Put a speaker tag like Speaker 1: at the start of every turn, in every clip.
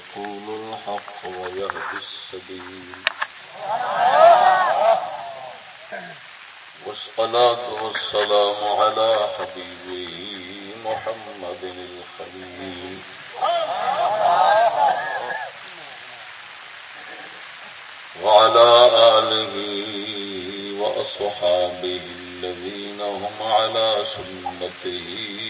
Speaker 1: يقول الحق ويهدي السبيل. والصلاة والسلام على حبيبه محمد الخليل. وعلى آله وأصحابه الذين هم على سنته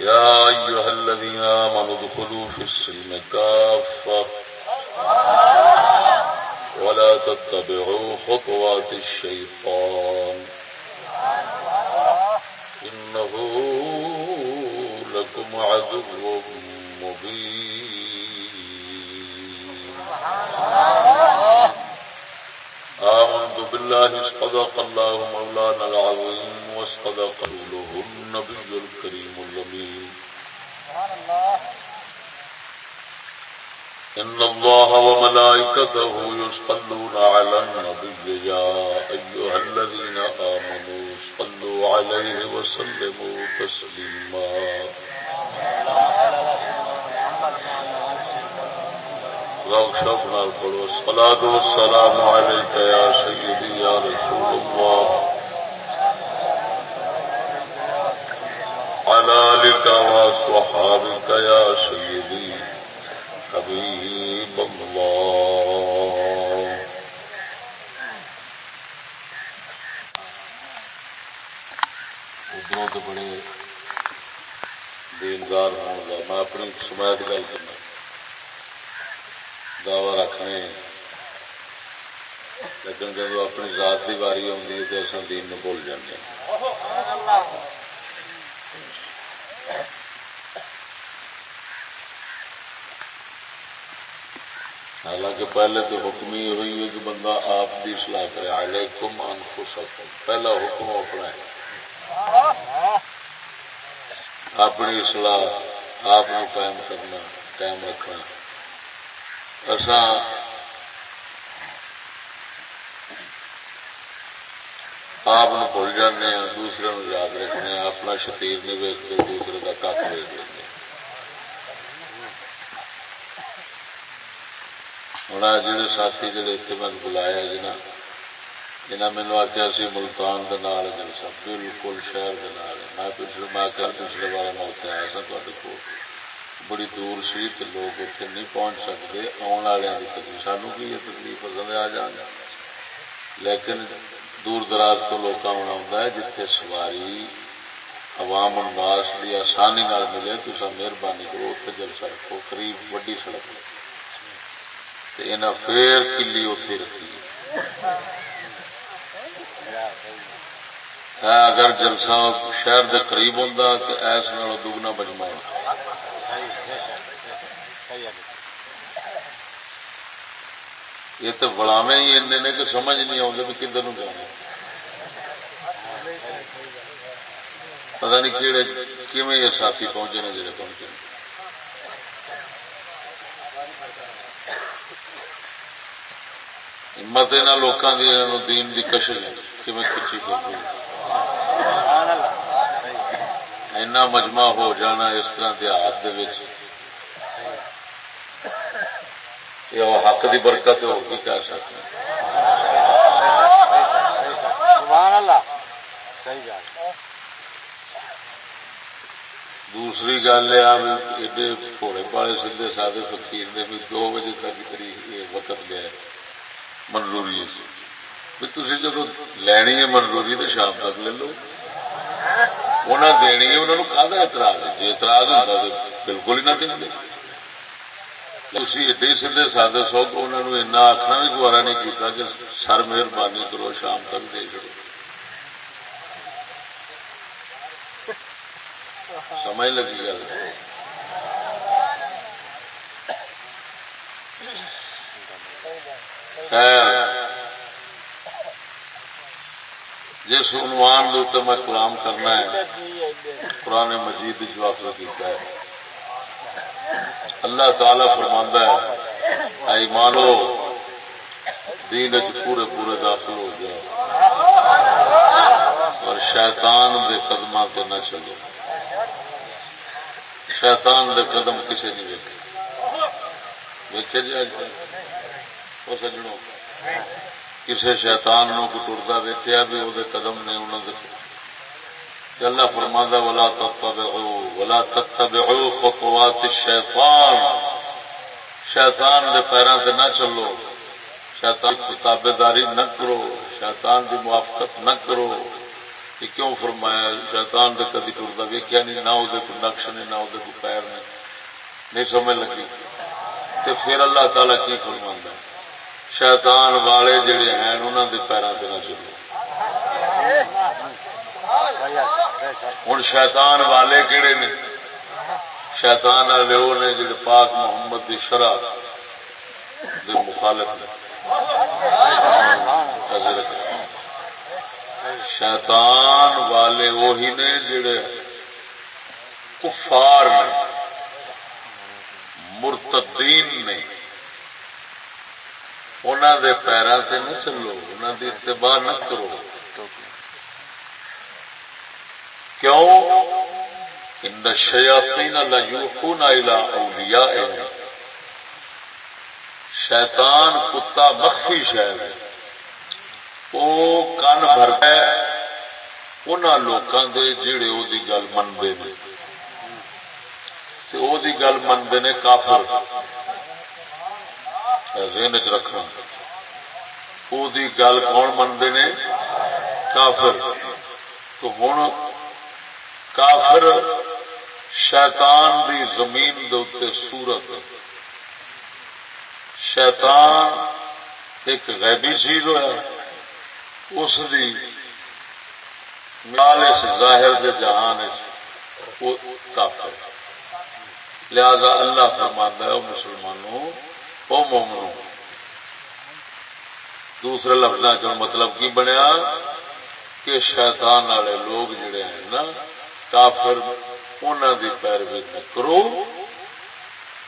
Speaker 1: يا أيها الذين آمنوا ادخلوا في السلم كافة. ولا تتبعوا خطوات الشيطان. إنه لكم عدو مبين. آمنت بالله صدق الله مولانا العظيم واصطدق رسوله. النبي الكريم الجميل إن الله وملائكته يصلون على النبي يا أيها الذين آمنوا صلوا عليه وسلموا تسليما. شفنا القلو الصلاة والسلام عليك يا سيدي يا رسول الله لك وصحابك يا سيدي حبيب الله. ادھر تو بڑے دیندار ہونے میں اپنی سمایت گل کرنا۔ دعوی رکھنے۔ لیکن جب اپنی ذات کی واری آتی ہے تو اصل دین بھول جاتے ہیں۔ حالانکہ پہلے تو حکم ہی ہوئی ہے کہ بندہ آپ کی سلاح کرے آئے کم ان پہلا حکم اپنا ہے۔ اپنی سلاح آپ قائم کرنا، قائم رکھنا۔ ایسا آپ بھول جانے ہاں، دوسرے یاد رکھنے ہاں، اپنا شتیر نہیں ویچتے دوسرے کا کھ ویچ لیتے ہوں جڑے ساتھی جڑے اتنے میں بلایا جنا جنا مینو آخیا سی ملتان کے نال جلسہ بالکل شہر کے نال میں پچھلے میں آخر پچھلے بار میں اتنے آیا سا تے کو بڑی دور سی تو لوگ اتنے نہیں پہنچ سکتے آن والوں کی تکلیف سانو کی یہ تکلیف پسند آ جان لیکن دور دراز تو لوگ آنا ہے جتنے سواری عوام الناس کی آسانی ملے تو مہربانی کرو اتنے جلسہ رکھو قریب وڈی سڑک پھر کلی اتے رکھی۔ اگر جلسہ شہر دے قریب ہوں تو ایس نال دگنا بجما یہ تو بلاوے ہی این نے کہ سمجھ نہیں آتے بھی کدھر جانا۔ پتا نہیں کہڑے کیون یہ ساتھی پہنچے نے جڑے پہنچے ہمت یہاں لوگوں کی دین کی کشش کچی کرتی اینا مجمع ہو جانا اس طرح دیہات یہ حق کی برکت ہو بھی کہہ سکتے صحیح بات دوسری گل ہے ایڈے گھوڑے پالے سیدے سادے فقیر نے بھی دو بجے تک وقت لیا منظوری تھی جب لینی ہے منظوری تو شام تک لے لو انہیں دینی ہے انہوں نے کھا اعتراض ہے جی اعتراض ہوتا تو بالکل ہی نہ دیں گے تھی ایڈے سیدھے سادے سو کہ انہوں نے ایسا آخنا بھی گوارا نہیں کیتا کہ سر مہربانی کرو شام تک دے کرو سمجھ لگی گل۔ ہاں۔ جس عنوان میں کلام کرنا ہے، قرآن مجید جو کیا ہے۔ اللہ تعالی فرما ہے ایمانو دین پورے پورے داخل ہو جاؤ۔ اور شیطان دے قدم سے نہ چلو۔ شیطان دے قدم کسی نہیں ویکے ویکے جی اج وہ سجنوں کسی شیطان نو کو ٹرتا ویکیا بھی وہ قدم نے انہوں نے اللہ فرماندہ ولا تتبعوا ولا تتبعوا خطوات الشیطان شیطان دے پیروں سے نہ چلو۔ شیطان کی تابے داری نہ کرو۔ شیطان دی موافقت نہ کرو۔ کہ کیوں فرمایا شیطان دے کدی ٹرتا ویکیا نہیں، نہ وہ نقش نہیں، نہ وہ پیر نہیں۔ نہیں سمجھ لگی؟ تو پھر اللہ تعالیٰ کی فرما شیطان والے جڑے ہیں انہوں دے پیروں سے نہ چلو۔ ہوں شیطان والے کہڑے نے؟ شیطان والے وہ نے جڑے پاک محمد کی شرح مخالف نے۔ شیطان والے وہی نے جڑے کفار نے، مرتدین نے۔ انہوں دے پیروں سے نہ چلو انہوں دی اتباع نہ کرو۔ کیوں؟ ان شیاطین لیوحون الى اولیاء۔ شیطان کتا مخفی شہر ہے۔ وہ کن بھر ہے لوگوں کے جڑے وہ گل منتے ہیں وہ گل منتے ہیں کافر ذہن چ رکھنا وہ گل کون منتے ہیں کافر تو ہوں کافر شیطان دی زمین دے سورت شیطان ایک غیبی چیز ہوا اس دی اس ظاہر دے جہان وہ کافر لہذا اللہ فرمانا ہے وہ مسلمانوں وہ مومنوں دوسرے لفظ مطلب کی بنیا کہ شیطان والے لوگ جڑے ہیں نا کافر انہوں کی پیروی نہ کرو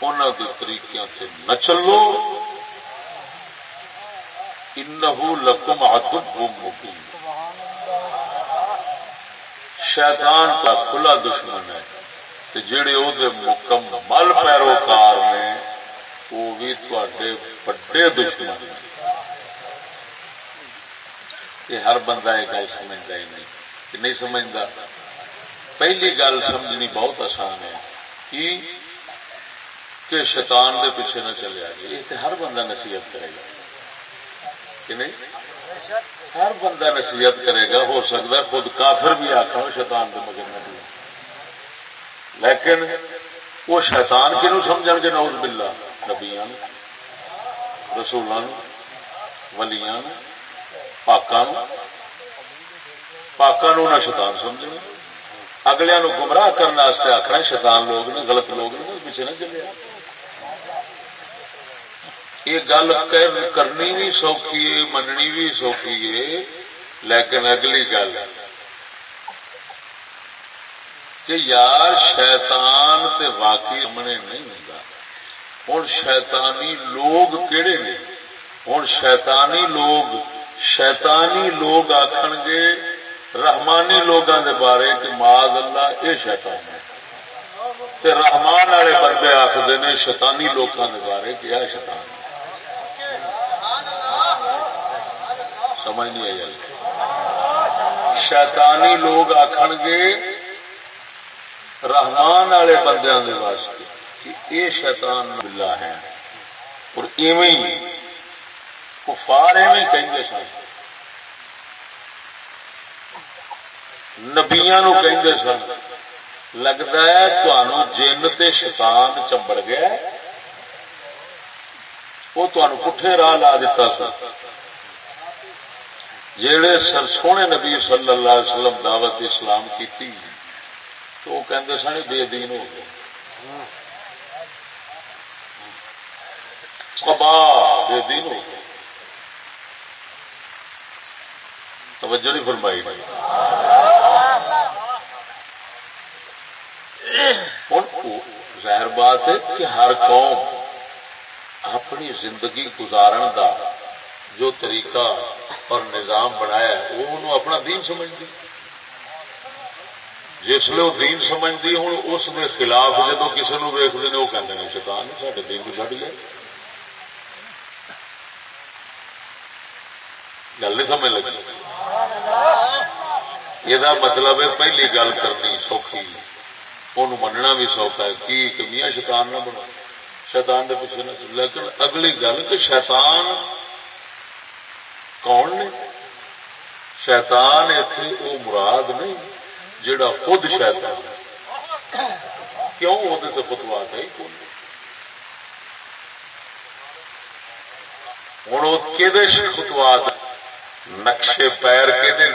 Speaker 1: انہوں کے طریقے سے نہ چلو انہو لکم عدب مبین۔ شیطان کا کھلا دشمن ہے۔ کہ جڑے وہ مکمل پیروکار نے وہ بھی تے بڑے دشمن ہیں۔ یہ ہر بندہ یہ گل سمجھتا ہی نہیں۔ کہ نہیں سمجھتا پہلی گل سمجھنی بہت آسان ہے۔ کہ شیطان دے پیچھے نہ چلے آئے یہ ہر بندہ نصیحت کرے گا۔ کہ نہیں؟ ہر بندہ نصیحت کرے گا، ہو سکتا ہے خود کافر بھی آخر شیطان کے مگر نہ لیکن وہ شیطان کنو سمجھ گے؟ نوز بلا نبیا رسولان ولیاں پاکان۔ پاکان نہ شیطان سمجھنا اگلے گمراہ کرنے آخنا شیطان لوگ نے، غلط لوگ نے پیچھے نہ چلے۔ یہ گل کرنی بھی سوکھی ہے، مننی بھی سوکھی ہے، لیکن اگلی گل کہ یار شیطان تے واقعی امنے نہیں ہوتا ہوں شیطانی لوگ کہڑے نے؟ ہوں شیطانی لوگ شیطانی لوگ آخن گے، رحمانی لوگوں کے بارے کہ ماض اللہ یہ شیطان ہے۔ تے رحمان والے بندے آخر نے، شیطانی لوگوں کے بارے کہ یہ شیطان ہے۔ سمجھ نہیں آئی شیطانی لوگ آخر گے، رحمان والے بندیاں کے واسطے کہ یہ شیطان بلا ہے اور ایویں کفار ایویں کہیں سن۔ نبیا کہیں سن لگتا ہے تمہوں جن تے شیطان چمبڑ گیا وہ تمہیں پٹھے راہ لا دیتا سا جڑے سر سونے نبی صلی اللہ علیہ وسلم دعوت اسلام کی تو وہ کہتے سن بے دین ہو گئے۔ بے دین ہو گئے۔ توجہ نہیں فرمائی۔ ظاہر بات ہے کہ ہر قوم اپنی زندگی گزارن دا جو طریقہ اور نظام بنایا وہ اپنا دین سمجھتی۔ جس لیے وہ دین سمجھتی، ہوں اس کے خلاف جب کسی نے ویستے ہیں وہ کہتے ہیں شیطان سارے دین کو چڑھ گیا گل نہیں سمجھ لگی؟ یہ مطلب ہے، پہلی گل کرنی سوکھی۔ وہ مننا بھی سوکھا ہے، کی کمیاں شیطان نہ بنا شیطان کے پیچھے نہ لیکن اگلی گل کہ شیطان کون نے؟ شیطان اتنے وہ مراد نہیں، جڑا خود شیطان کیوں وہ فتوا ہے کون؟ ہوں کہ خطوات نقشے پیر کہ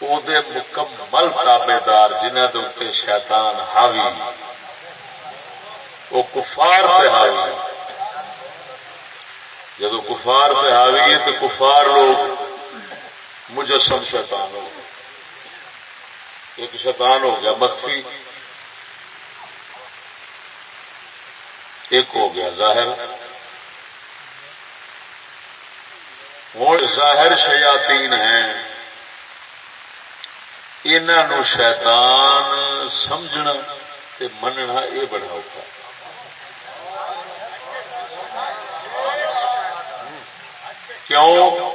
Speaker 1: وہ مکمل تابے دار جنہ کے اتنے شیطان حاوی وہ کفار پہ حاوی جب کفار پہ حاوی ہے تو کفار لوگ مجسم شیطان ہو ایک شیطان ہو گیا مخفی ایک ہو گیا، ظاہر۔ ہوں ظاہر شیاتین ہیں۔ انہوں شیطان سمجھنا تے مننا یہ بڑا اوکھا۔ کیوں؟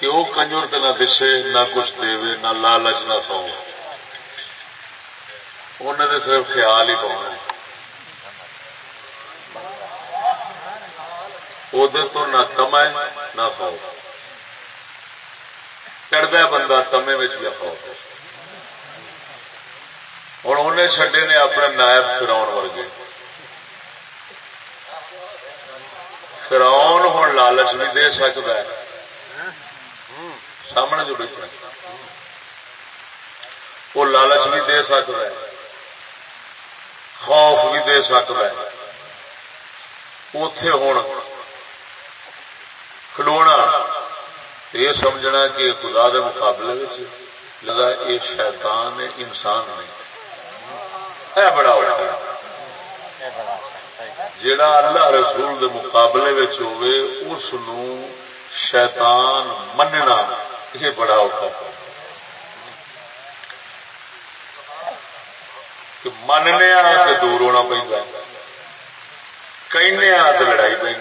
Speaker 1: کہ وہ کنجر نہ دسے، نہ کچھ دے نہ لالچ نہ سو انہیں تو صرف خیال ہی پاؤنا وہ تو نہ کمائے، نہ سو چڑھتا بندہ تمے میں پاؤ ہوں انہیں چڈے نے اپنے نائب فراؤن ورگے۔ فراؤن ہوں لالچ بھی دے سکتا ہے۔ سامنے جو بیٹھا وہ لالچ بھی دے سکتا ہے۔ خوف بھی دے سکتا ہے۔ اتے ہوں کھلونا۔ یہ سمجھنا کہ خدا کے مقابلے لگا یہ شیطان ہے، انسان نہیں۔ بڑا اور جڑا اللہ رسول دے مقابلے ہوئے اس شیطان مننا یہ بڑا اور مننے کہ دور ہونا پہ کہنے لڑائی پہ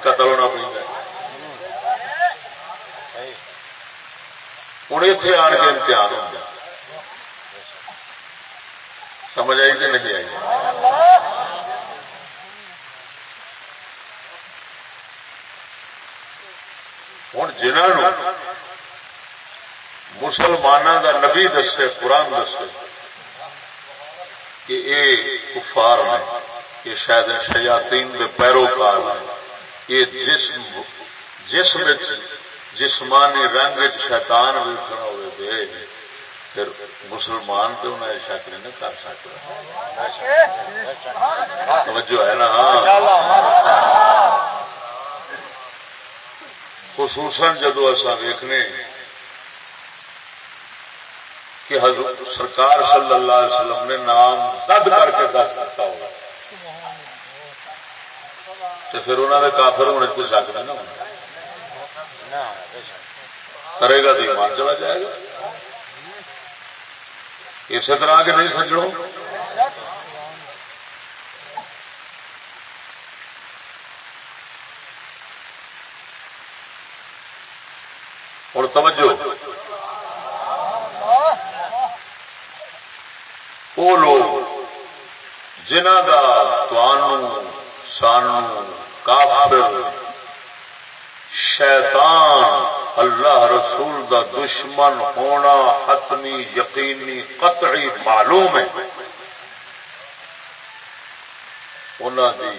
Speaker 1: قتل ہونا پہ ہوں اتے آن کے امتحان ہو گیا سمجھ آئی کہ نہیں آئی؟ جنہوں مسلمانوں کا نبی دسے، قرآن دسے کہ یہ کفار ہیں یہ شاید شیاتین کے پیروکار ہیں یہ جسم جسم جسمانی رنگ شیطان ویکن ہوئے پھر مسلمان تو انہیں شک نہیں کر سکتا۔ جو ہے نا؟ خصوصاً جدو ایسا ویخنے کہ حضرت سرکار صلی اللہ علیہ وسلم نے نام رد کر کے دس کرتا ہوگا تو پھر انہوں نے کافر ہونے کو شک نہیں نا ہونا۔ کرے گا تو ایمان چلا جائے گا۔ اسی طرح کے نہیں سجڑوں اور توجہ۔ وہ لوگ جنہ کا سانو کافر، شیطان، اللہ رسول دا دشمن ہونا حتمی، یقینی، قطعی معلوم ہے۔ دی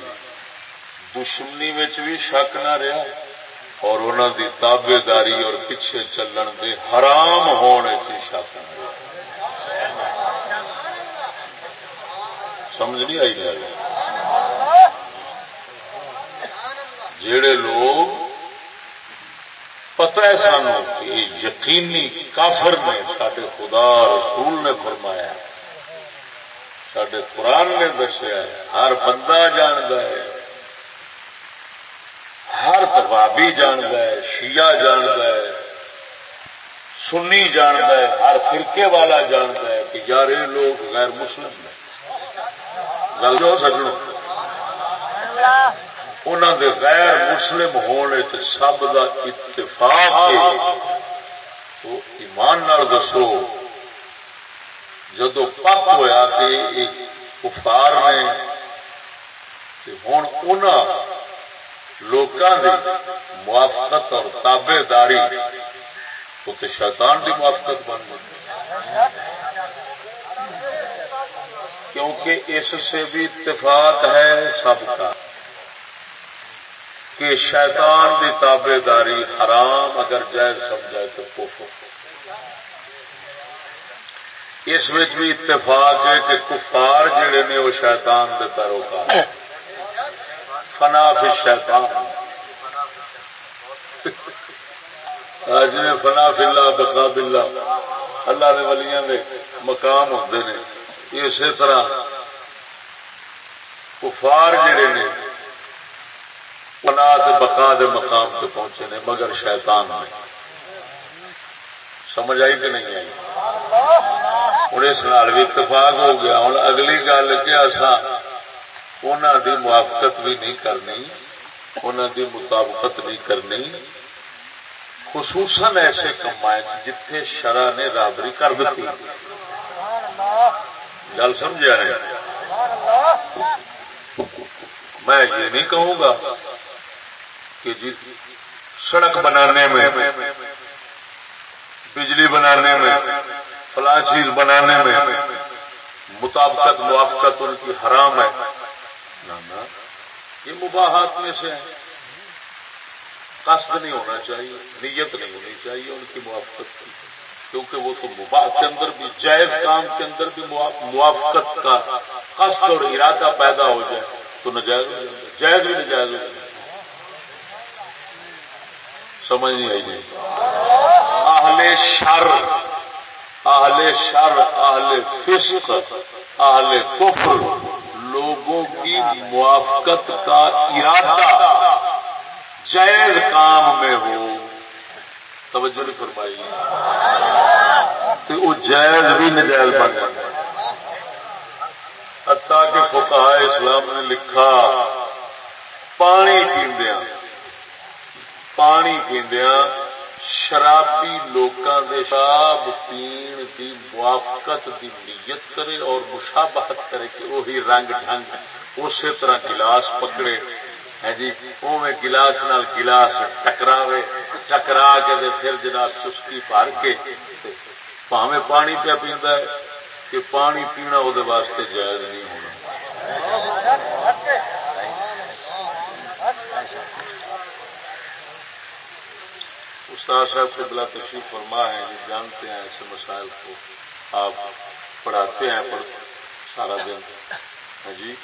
Speaker 1: دشمنی بھی شک نہ رہا۔ اور انہوں دی تابے داری اور پیچھے چلن دے حرام ہونے کی شک سمجھ نہیں آئی گل جڑے لوگ پتہ ہے سانو کہ یقینی کافر نے سارے خدا رسول نے فرمایا سڈے قرآن نے دسیا ہر بندہ جانتا ہے ہر تبابی جانتا ہے، شیعہ جانتا ہے، سنی جانتا ہے، ہر فرقے والا جانتا ہے کہ یار یہ لوگ غیر مسلم ہیں۔ گل ہو سکنا انہوں دے غیر مسلم ہونے سب کا اتفاق ایمان دسو، جدو پک ہوا کہ کفار نے ہوں ان لوگوں کی موافقت اور تابے داری تو شیطان کی موافقت بن گئی۔ کیونکہ اس سے بھی اتفاق ہے سب کا کہ شیطان کی تابے داری حرام اگر جائز سمجھائے تو کوفر اس بھی اتفاق ہے کہ کفار جڑے نے وہ شیطان دے پیروکار۔ فنا فی شیطان جی فنا فلا بکا بلا اللہ. کے ولیاں دے مقام ہوتے ہیں اسی طرح کفار جڑے نے، فنا بقا دے مقام سے پہنچے نے، مگر شیطان آئے. سمجھ آئی کہ نہیں آئی؟ ہوں اس بھی اتفاق ہو گیا۔ ہوں اگلی گل کہ اصا دی موافقت بھی نہیں کرنی انہوں دی مطابقت نہیں کرنی، خصوصاً ایسے کما جتھے شرح نے رابری کر دیتی گل سمجھا ہے میں یہ نہیں کہوں گا کہ جی سڑک بنانے میں، بجلی بنانے میں، فلاں چیز بنانے میں مطابقت، موافقت ان کی حرام ہے۔ یہ مباحات میں سے ہے قصد نہیں ہونا چاہیے، نیت نہیں ہونی چاہیے ان کی موافقت کی۔ کیونکہ وہ تو مباح کے اندر بھی، جائز کام کے اندر بھی موافقت کا قصد اور ارادہ پیدا ہو جائے تو نجائز ہو جائے۔ جائز بھی نجائز ہو جائے۔ سمجھ نہیں آئی جی؟ اہل شر اہل شر، اہل فسق، اہل کفر۔ لوگوں کی موافقت کا ارادہ۔ جائز کام میں ہو۔ توجہ نہیں فرمائی۔ تو وہ جائز بھی نجائز بن جاتا حتیٰ کہ فکا اسلام نے لکھا، پانی پیندیا پانی پیندیا شرابی لوگوں کے شراب پین کی موافقت کی نیت کرے اور مشابہت کرے کہ وہی رنگ ڈھنگ اسی طرح گلاس پکڑے۔ ہے جی اوے گلاس نال گلاس ٹکراوے، ٹکرا کے پھر جناب سستی بھر کے پاوے پانی پیا پیندا ہے۔ کہ پانی پینا وہ واسطے جائز نہیں ہونا۔ استاد صاحب کے بلا تشریف فرما ہے، یہ جانتے ہیں ایسے مسائل کو آپ پڑھاتے ہیں پر سارا دن۔ ہاں جی؟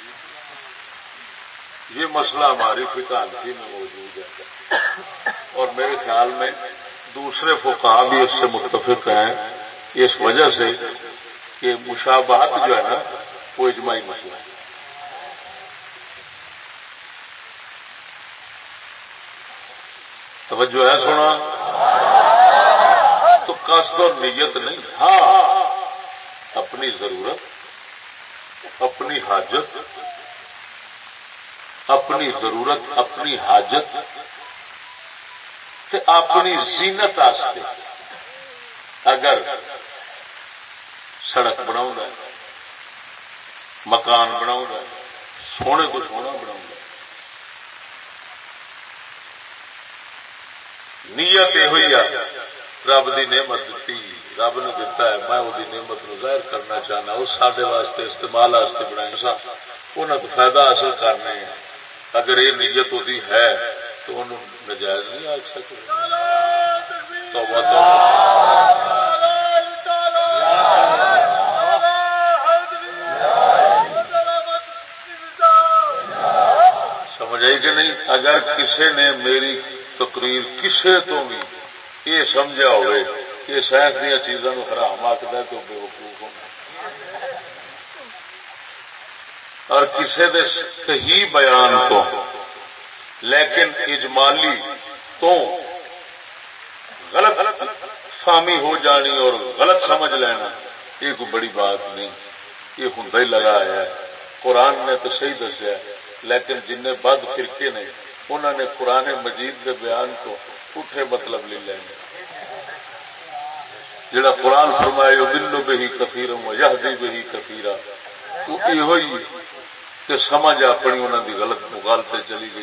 Speaker 1: یہ مسئلہ ہماری فکانتی میں موجود ہے۔ اور میرے خیال میں دوسرے فقہ بھی اس سے متفق ہیں۔ اس وجہ سے کہ مشابہت جو ہے نا، وہ اجماعی مسئلہ ہے۔ توجہ ہے سونا؟ قصد اور نیت نہیں؟ ہاں اپنی ضرورت، اپنی حاجت، اپنی ضرورت، اپنی حاجت اپنی زینت آستے۔ اگر سڑک بنا مکان بنا سونے کو سونا بنا نیت یہ ہوئی رب کی نعمت دیتی رب نے دتا ہے، میں وہ نعمت نو ظاہر کرنا چاہنا وہ سارے واسطے، استعمال واسطے بنایا سا انہوں فائدہ حاصل کرنے اگر یہ نیت ہوتی ہے، تو انہوں نجائز نہیں آ سکتے سمجھ آئی کہ نہیں؟ اگر کسی نے میری تقریر کسی تو بھی یہ سمجھا ہوئے کہ سائنس دیا چیزوں حرام آخر تو بے وقوف ہونا۔ اور کسی دے صحیح بیان تو، لیکن اجمالی تو غلط فامی ہو جانی اور غلط سمجھ لینا، یہ کوئی بڑی بات نہیں۔ یہ ہوں ہی لگا ہے۔ قرآن نے تو صحیح دسیا لیکن جن بد فرقے نے انہوں نے قرآن مجید کے بیان کو اٹھے مطلب لے لیں جڑا قرآن فرمائے وہ دلو بہی کفیرم یہ بہی کفیرا یہ کہ سمجھ اپنی انہوں کی غلط مغالتے چلی گئی۔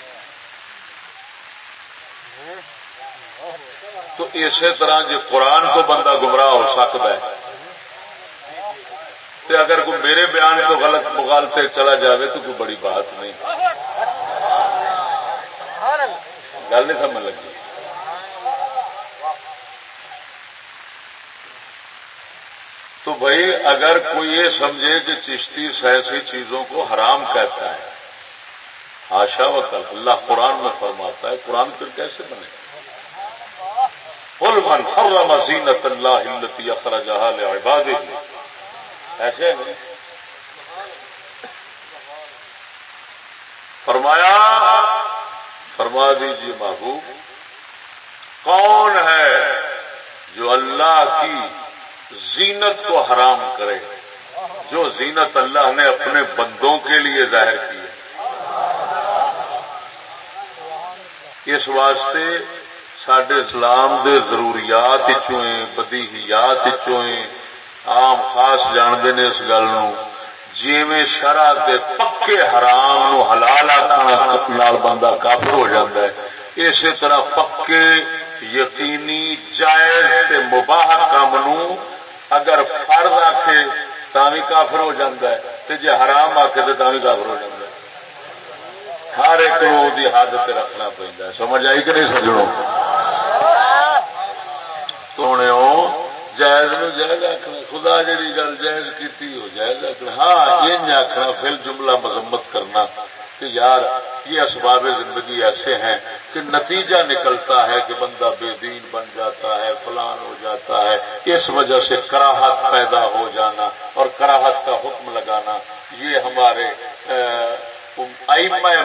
Speaker 1: تو اسی طرح جی قرآن کو بندہ گمراہ ہو سکتا ہے تو اگر کوئی میرے بیان کو غلط مغالتے چلا جاوے تو کوئی بڑی بات نہیں۔ گل نہیں سمجھ لگی۔ تو بھائی، اگر کوئی یہ سمجھے کہ چشتی ایسی چیزوں کو حرام کہتا ہے آشا و کل اللہ قرآن میں فرماتا ہے، قرآن پھر کیسے بنے؟ من حرم زینت اللہ التی اخرجہا لعبادہ۔ ایسے نہیں۔ فرمایا فرما دیجیے محبوب، کون ہے جو اللہ کی زینت کو حرام کرے، جو زینت اللہ نے اپنے بندوں کے لیے ظاہر کی ہے؟ اس واسطے سڈے اسلام دے ضروریات بدیہیات عام خاص جانتے ہیں اس گل جی شرح کے پکے حرام نو حلال آخر بندہ کافر ہو جاتا ہے۔ اسی طرح پکے یقینی جائز مباح کام نو اگر فرض آخے بھی کافر ہو جاتا ہے جی حرام آخے تو بھی کافر ہو جاتا ہے۔ ہر ایک دی حد سے رکھنا پہنتا سمجھ آئی کہ نہیں سجڑوں تو جائز نو جائز آخنا خدا جی گل جائز کی ہو جائز آخنا ہاں یہ آخنا پھر جملہ مذمت کرنا کہ یار، یہ اسباب زندگی ایسے ہیں کہ نتیجہ نکلتا ہے کہ بندہ بے دین بن جاتا ہے، فلان ہو جاتا ہے، اس وجہ سے کراہت پیدا ہو جانا اور کراہت کا حکم لگانا، یہ ہمارے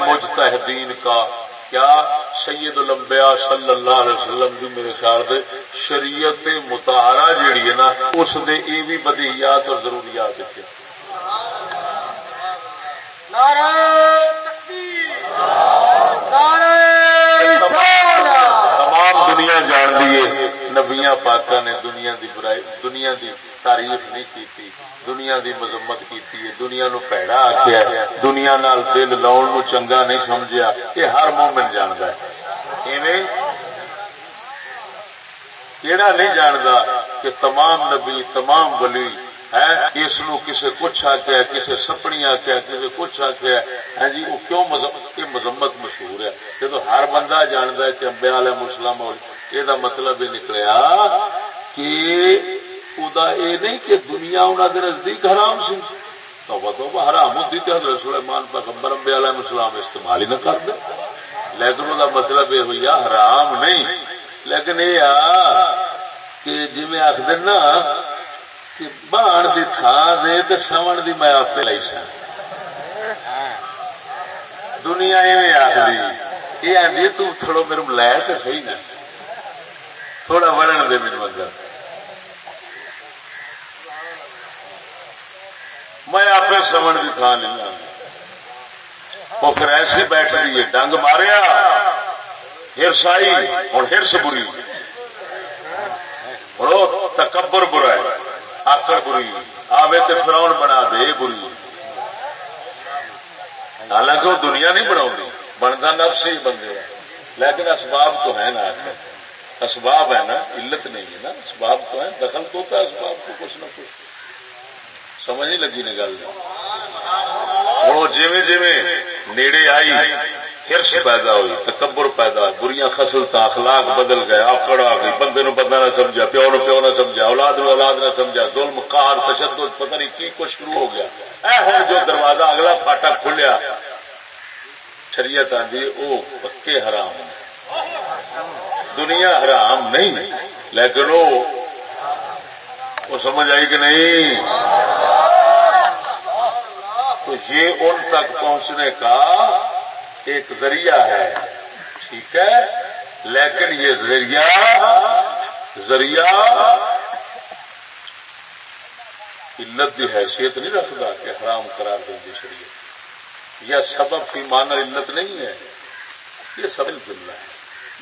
Speaker 1: مجتہدین کا کیا سید الانبیاء صلی اللہ علیہ وسلم بھی میرے خیال دے شریعت متحرہ جیڑی ہے نا اس دے یہ بھی بدیات اور ضروریات تمام دنیا جان دیے نبیاں پاکا نے دنیا دی برائی دنیا دی تعریف نہیں کی دنیا دی مذمت کی دنیا نو پیڑا آخیا دنیا نال دل لاؤن نو چنگا نہیں سمجھا یہ ہر مومن جانتا ہے۔ کہڑا نہیں جانتا کہ تمام نبی، تمام ولی ہے، اس کسے کچھ آخیا کسے سپنی آخیا کسے کچھ آخیا ہے۔ ہاں جی وہ کیوں مذمت مذمت مشہور ہے؟ جب ہر بندہ جانتا ہے کہ امبیا والے مسلم یہ مطلب یہ نکلیا کہ یہ نہیں کہ دنیا انہوں کے نزدیک حرام سی توبہ توبہ حرام ہوتی تو حضرت سلیمان پیغمبر امبے علیہ السلام استعمال ہی نہ کر دے لیکن وہ مطلب یہ ہوئی حرام نہیں لیکن یہ آ کہ جی میں آخر نا کہ بان کی تھان دے تو سمن کی میں آپ لائی سا دنیا ایویں آخری یہ آدھی تھوڑا میرے لے تو صحیح نا تھوڑا بڑھن دے میرے مگر میں آپ سمن کی تھان نہیں آ وہ پھر ایسی بیٹھ رہی ہے، ڈنگ ماریا۔ ہرس آئی، اور ہرس بری۔ تکبر برا ہے، آکر بری۔ آوے تو فراؤن بنا دے بری۔ حالانکہ وہ دنیا نہیں بنا بنتا نفس ہی بندے لیکن اسباب تو ہے نا آخر۔ اسباب ہے نا، علت نہیں ہے نا۔ اسباب تو ہے دخل تو اسباب کو کچھ نہ کچھ۔ سمجھ نہیں لگی نے گل وہ جی جی نیڑے آئی ہرش پیدا ہوئی، تکبر پیدا ہوئی بری خسلت اخلاق بدل گئے، آکڑ آ گئی، بندے نو بندہ نہ سمجھا، پیو نو پیو نہ سمجھا، اولاد نو اولاد نہ سمجھا، ظلم قہر تشدد، پتہ نہیں کی کچھ شروع ہو گیا۔ اے ہوں جو دروازہ اگلا فاٹا کھلیا، شریعت آدھی وہ پکے حرام دنیا حرام نہیں، لیکن وہ سمجھ آئی کہ نہیں؟ یہ ان تک پہنچنے کا ایک ذریعہ ہے۔ ٹھیک ہے؟ لیکن یہ ذریعہ ذریعہ علت کی حیثیت نہیں رکھتا کہ حرام قرار دیں گے شریعت۔ یا سبب کی مانا علت نہیں ہے۔ یہ سب جملہ ہے۔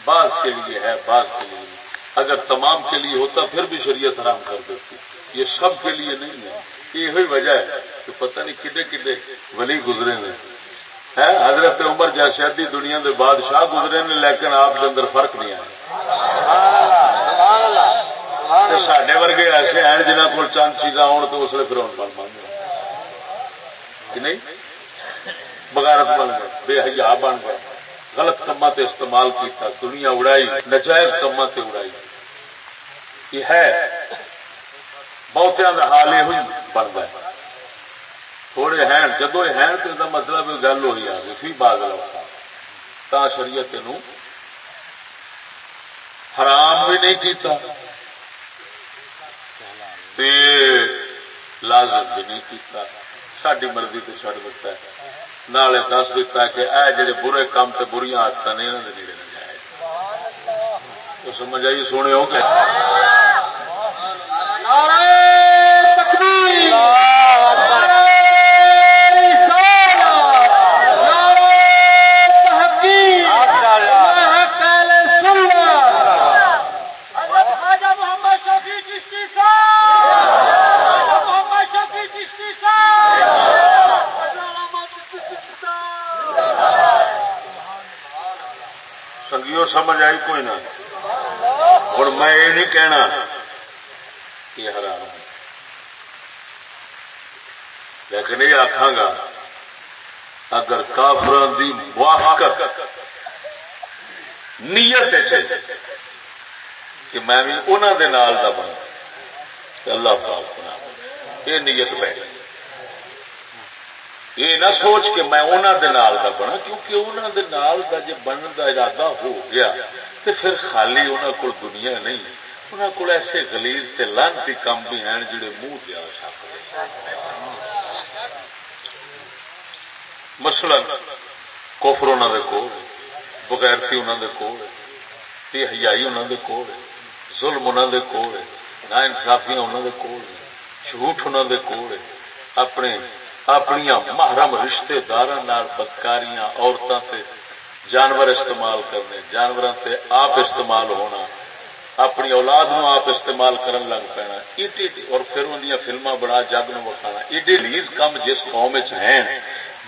Speaker 1: بعض کے لیے ہے، بعض کے لیے۔ اگر تمام کے لیے ہوتا، پھر بھی شریعت حرام کر دیتی۔ یہ سب کے لیے نہیں ہے۔ یہ وجہ ہے کہ پتہ نہیں کڈے کڈے ولی گزرے نے حضرت عمر جیسے دنیا کے بادشاہ گزرے نے لیکن آپ کے اندر فرق نہیں آیا۔ سڈے ورگے ایسے ہیں جنہ کو چند چیزاں آن تو اس لیے پھر بن بن نہیں؟ بغیرت بن گئے بے حیا بن گئے۔ غلط کما تے استعمال کیتا دنیا اڑائی نجائز کما تے اڑائی۔ یہ ہے بہتوں کا حال یہ بن گئے تھوڑے ہیں، جدو یہ ہیں تو یہ مطلب گل ہوئی آ گئی بعد تا شریعت حرام بھی نہیں کیتا بے لازم بھی نہیں کیتا۔ ساری مرضی تو چڑھ دیتا ہے۔ نالے دس دیتا ہے کہ اے جڑے برے کام تے بری آدت نے یہاں کے نیڑے نہ جائے۔ تو سمجھ آئی سونے ہو کہ سمجھ آئی کوئی نہ۔ ہوں میں یہ نہیں کہنا یہ حرام لیکن یہ آخا گا، اگر کافر کی موافقت نیت کہ میں بھی انہوں دے نال دا بنا اللہ پاک بنا یہ نیت بیٹھ یہ نہ سوچ کے میں انہوں دے نال دا بنا کیونکہ انہوں دے نال دا جب بننے دا ارادہ ہو گیا تو پھر خالی انہوں کو دنیا نہیں انہوں کو ایسے گلیز تے لانتی کام بھی ہیں جڑے منہ دیا سکتے مثلا کوفر انہوں دے کول، بغیرتی انہوں دے کول تے حیائی انہوں دے کول، ظلم انہوں دے کول نا انصافیاں انہوں دے کول، جھوٹ انہوں دے کول، اپنے اپنی محرم رشتے دار بدکاریاں عورتوں سے جانور استعمال کرنے جانوروں سے آپ استعمال ہونا، اپنی اولاد نو آپ استعمال کرن لگ پینا اور پھر ان فلما بنا، جگ نو وکھانا ایڈے لیز کام جس قوم ہیں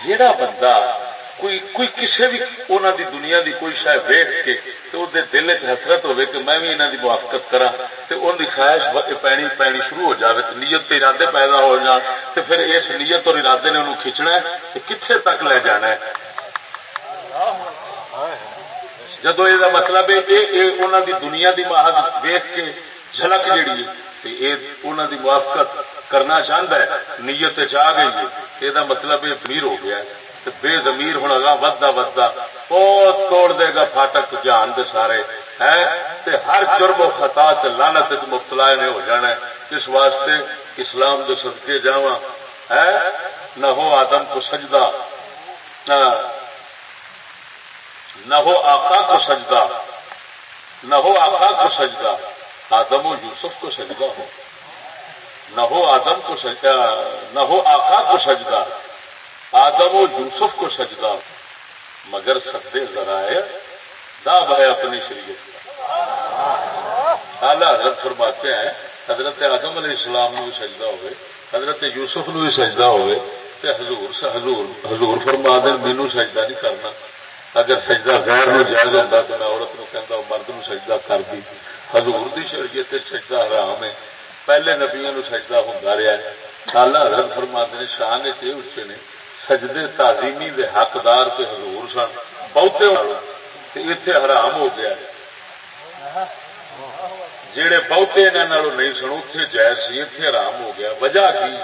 Speaker 1: جہاں بندہ کوئی کوئی کسی بھی انہوں دی دنیا دی کوئی شاید ویٹ کے تو وہ دل چ حسرت ہوے کہ میں بھی انہوں دی موافقت کرا تو ان کی خواہش پینی پینی شروع ہو جائے تو نیت کے ارادے پیدا ہو جان تو پھر اس نیت اور ارادے نے انہوں کھچنا ہے تو کتنے تک لے جانا ہے۔ جدو یہ مطلب ہے یہ انہوں دی دنیا دی محض ویخ کے جھلک جیڑی ہے انہوں دی موافقت کرنا چاہتا ہے، نیت چاہ گئی ہے۔ یہ مطلب یہ امیر ہو گیا ہے۔ بے زمیر ہونا گا ودا ودا بہت توڑ دے گا فاٹک جہان دے سارے، ہے؟ تے ہر جرم و خطا لانت مبتلا نے ہو جانا ہے۔ اس واسطے اسلام دے صدقے جاوا ہے؟ نہ ہو آدم کو سجدہ نہ ہو آقا کو سجدہ، نہ ہو آقا کو سجدہ، آدم و یوسف کو سجدہ ہو۔ نہ ہو آدم کو سجدہ، نہ ہو آقا کو سجدہ۔ آدم و یوسف کو سجدہ، مگر سدے ذرائع دا بھائی اپنی شریعت کا اعلیٰ حضرت فرماتے ہیں، حضرت آدم علیہ السلام نو سجدہ ہوئے، حضرت یوسف نو بھی سجدہ ہوئے، تے حضور سے حضور حضور فرما دین مینو سجدہ نہیں کرنا۔ اگر سجدہ غیر نو جائز ہوتا تو میں عورت نو کہندا مرد نو سجدہ کر دی۔ حضور دی شریعت تے سجدہ حرام ہے۔ پہلے نبیوں نو سجدہ ہوں رہا ہے۔ اعلیٰ حضرت فرما دے شان نے اچھے نے سجدے تعظیمی دے حقدار کے حضور سن، بہتے اتے حرام ہو گیا۔ جہے بہتے یہاں نہیں سن اتے جائز سی اتے حرام ہو گیا۔ وجہ کی؟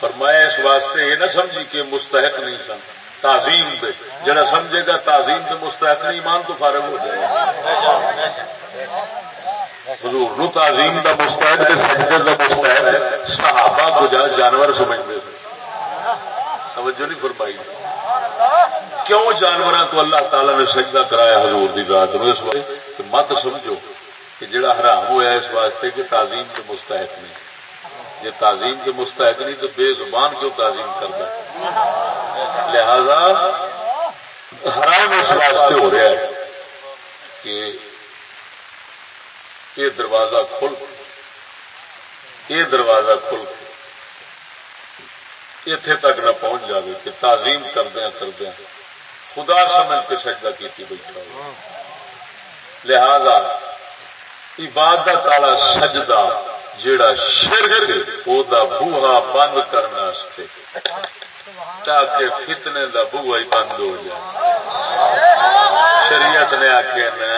Speaker 1: فرمایا اس واسطے یہ نہ سمجھی کہ مستحق نہیں سن۔ تعظیم دے۔ جڑا سمجھے گا تعظیم دے مستحق نہیں، ایمان تو فارغ ہو جائے حضور نو تعظیم دا مستحق سجدے دا مستحق صحابہ کو جانور سمجھتے تھے۔ توجہ نہیں فرمائی۔ کیوں جانوروں تو اللہ تعالیٰ نے سجدہ کرایا حضور دی ذات میں اس وقت مت سمجھو کہ جڑا حرام ہوا اس واسطے کہ تعظیم کے مستحق نہیں۔ یہ تعظیم کے مستحق نہیں تو بے زبان کیوں تعظیم کرتا لہذا حرام اس واسطے ہو رہا ہے کہ یہ دروازہ کھل۔ یہ دروازہ کھل۔ اتے تک نہ پہنچ جائے کہ تعظیم کردیا کردیا خدا سمجھ کے سجدہ کی بیٹھا ہو لہذا، عبادت والا سجدہ جڑا شرک دا بوہا بند کرنے تاکہ فتنے دا بوہا ہی بند ہو جائے۔ شریعت نے آخیا نا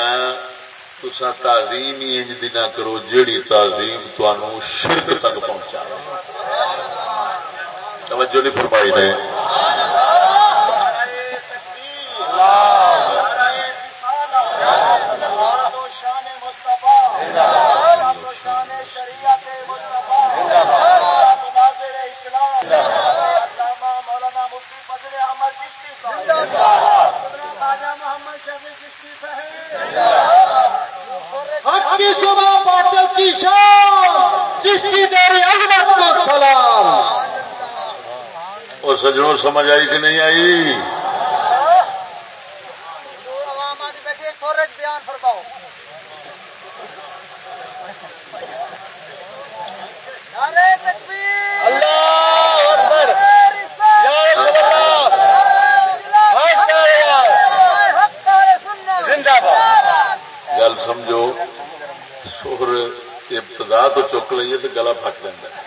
Speaker 1: تسا تعظیم ہی انج دینا کرو، جیڑی تعظیم تمہوں شرک تک پہنچا توجہ نہیں فرمائی نے۔ اور سجنوں سمجھ آئی کہ نہیں آئی گل سمجھو سر ابتدا تو چک لیے تو گلا پٹ لینا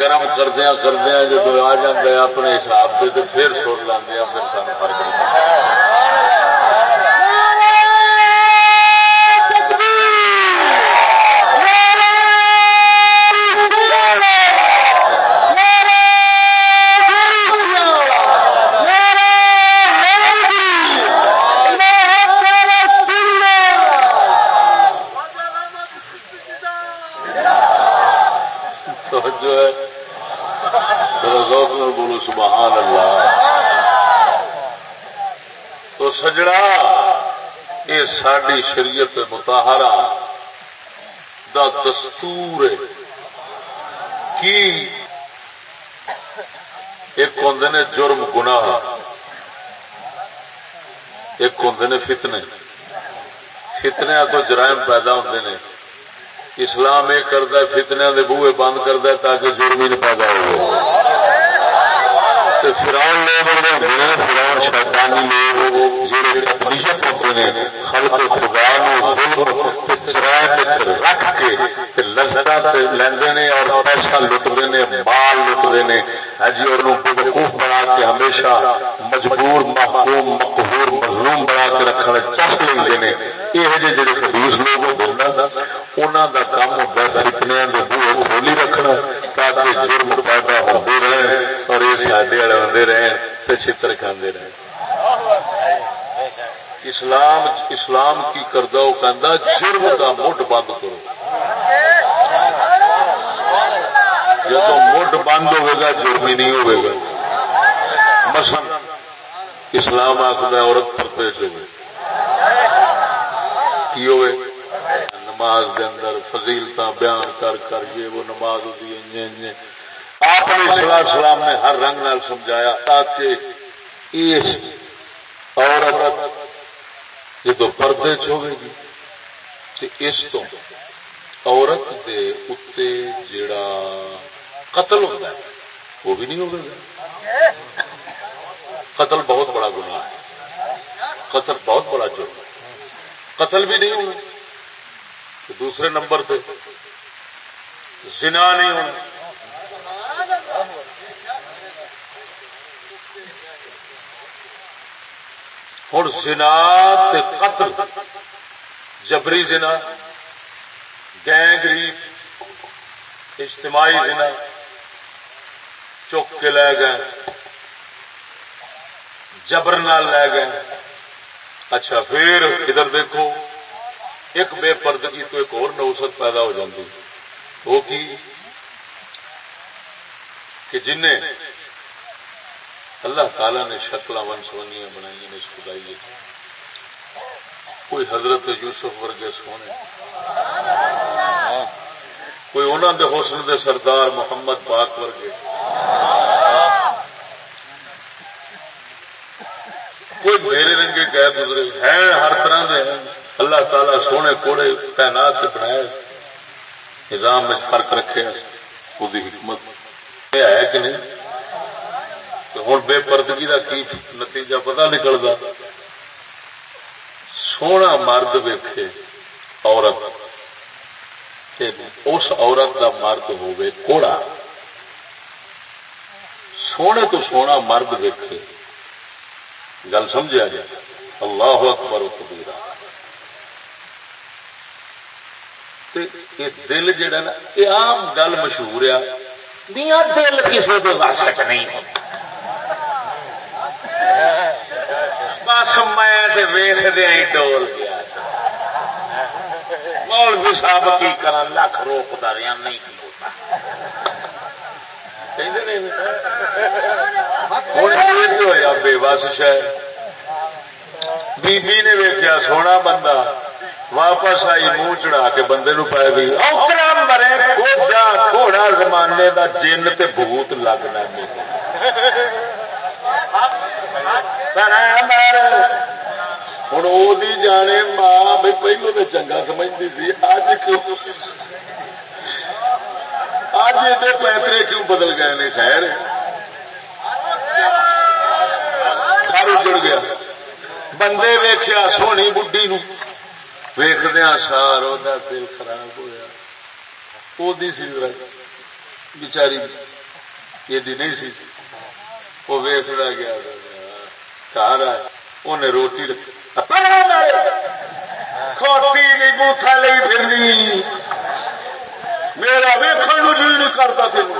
Speaker 1: گرم کردیا کردیا جب آ جائے اپنے حساب سے تو پھر سر لانے پھر سان فرق نہیں بولو سبحان اللہ تو سجڑا یہ ساری شریعت متحرا دا دستور کی ایک ہوں نے جرم گناہ ایک ہوں نے فتنے فتنیا تو جرائم پیدا ہوتے ہیں اسلام یہ کرتا ہے فتنیا کے بوئے بند کرتا ہے تاکہ جرم ہی نہیں پیدا ہو لوگ شیطانی لوگ ہوتے ہیں خلق خدا رکھ کے لذت لیندے اور پیسہ لٹتے ہیں مال لٹتے ہیں جی اور بیوقوف بنا کے ہمیشہ مجبور، محکوم مقبور مظلوم بنا کے رکھنے، چس لیندے ہیں یہ جڑے خدوس لوگ ہوتے ہیں انہوں کا کام ہوتا ہے فتنیا کے بوے کھولی رکھنا تاکہ جرم پیدا ہوتے رہے اور یہ ساڈے والے آتے رہن تو چتر کھانے رہے۔ اسلام اسلام کی کردہ وہ کہہ جرم کا مٹ بند کرو۔ جب مٹ بند ہوگا جرم ہی نہیں ہوگا مسل اسلام آخر عورت پر پیش ہوگی کی ہوئے؟ نماز دے اندر فضیلت بیان کر کر یہ وہ نماز ہوتی آپ نے سلام نے ہر رنگ نال سمجھایا تاکہ اس عورت جدو پردے چوے گی تو اس تو عورت دے اتے جڑا قتل ہوتا ہے، وہ بھی نہیں ہوگا قتل بہت بڑا گناہ ہے۔ قتل بہت بڑا جرم ہے۔ قتل بھی نہیں ہوگا دوسرے نمبر پہ زنا نہیں ہونا ہوں زنا قتل، جبری زنا گینگ ریپ اجتماعی زنا چک کے لے گئے، جبر نال لے گئے۔ اچھا پھر ادھر دیکھو، ایک بے پردگی تو ایک اور نوسط پیدا ہو جاتی وہ کی؟ کہ جن اللہ تعالی نے شکل ون سونیاں بنائی اس خدائی کوئی حضرت یوسف ورگے سونے۔ کوئی انہوں دے حسن دے سردار محمد پاک ورگے۔ کوئی میرے رنگے گئے گزرے۔ ہیں، ہر طرح کے اللہ تعالیٰ سونے کوڑے تعینات سے بنائے۔ نظام میں فرق رکھے وہ حکمت۔ ہے کہ نہیں؟ بے پردگی کا کی نتیجہ پتا نکلتا سونا مرد ویکھے عورت اس عورت کا مرد ہوے کوڑا۔ سونے تو سونا مرد ویکھے۔ گل سمجھا جائے؟ اللہ اکبر کبیرا دل جہا نا، یہ آم گل مشہور آ دل کسی کے واسط نہیں بس میں ویخدیا ہی ہاں ڈول گیا۔ مولوی صاحب کی کرا لکھ روک داریا نہیں ہوا بے بس شاید بی نے ویکیا سونا بندہ۔ واپس آئی، منہ چڑھا کے بندے نو پی گئی مرے تھوڑا زمانے دا جن تے بھوت لگنا ہوں وہ جانے ماں بھی پہلو تو چنگا سمجھتی تھی اج کیوں اج یہ پیترے کیوں بدل گئے نے خیر گھر اجڑ گیا بندے ویخیا سونی بڈی ویخدیا سار وہ دل خراب ہوا وہ بچاری یہ نہیں سی وہ ویخنا گیا گھر آئے انہیں روٹی کھوتی نہیں بوتھا لی پھرنی۔ میرا ویخن جی نہیں کرتا تین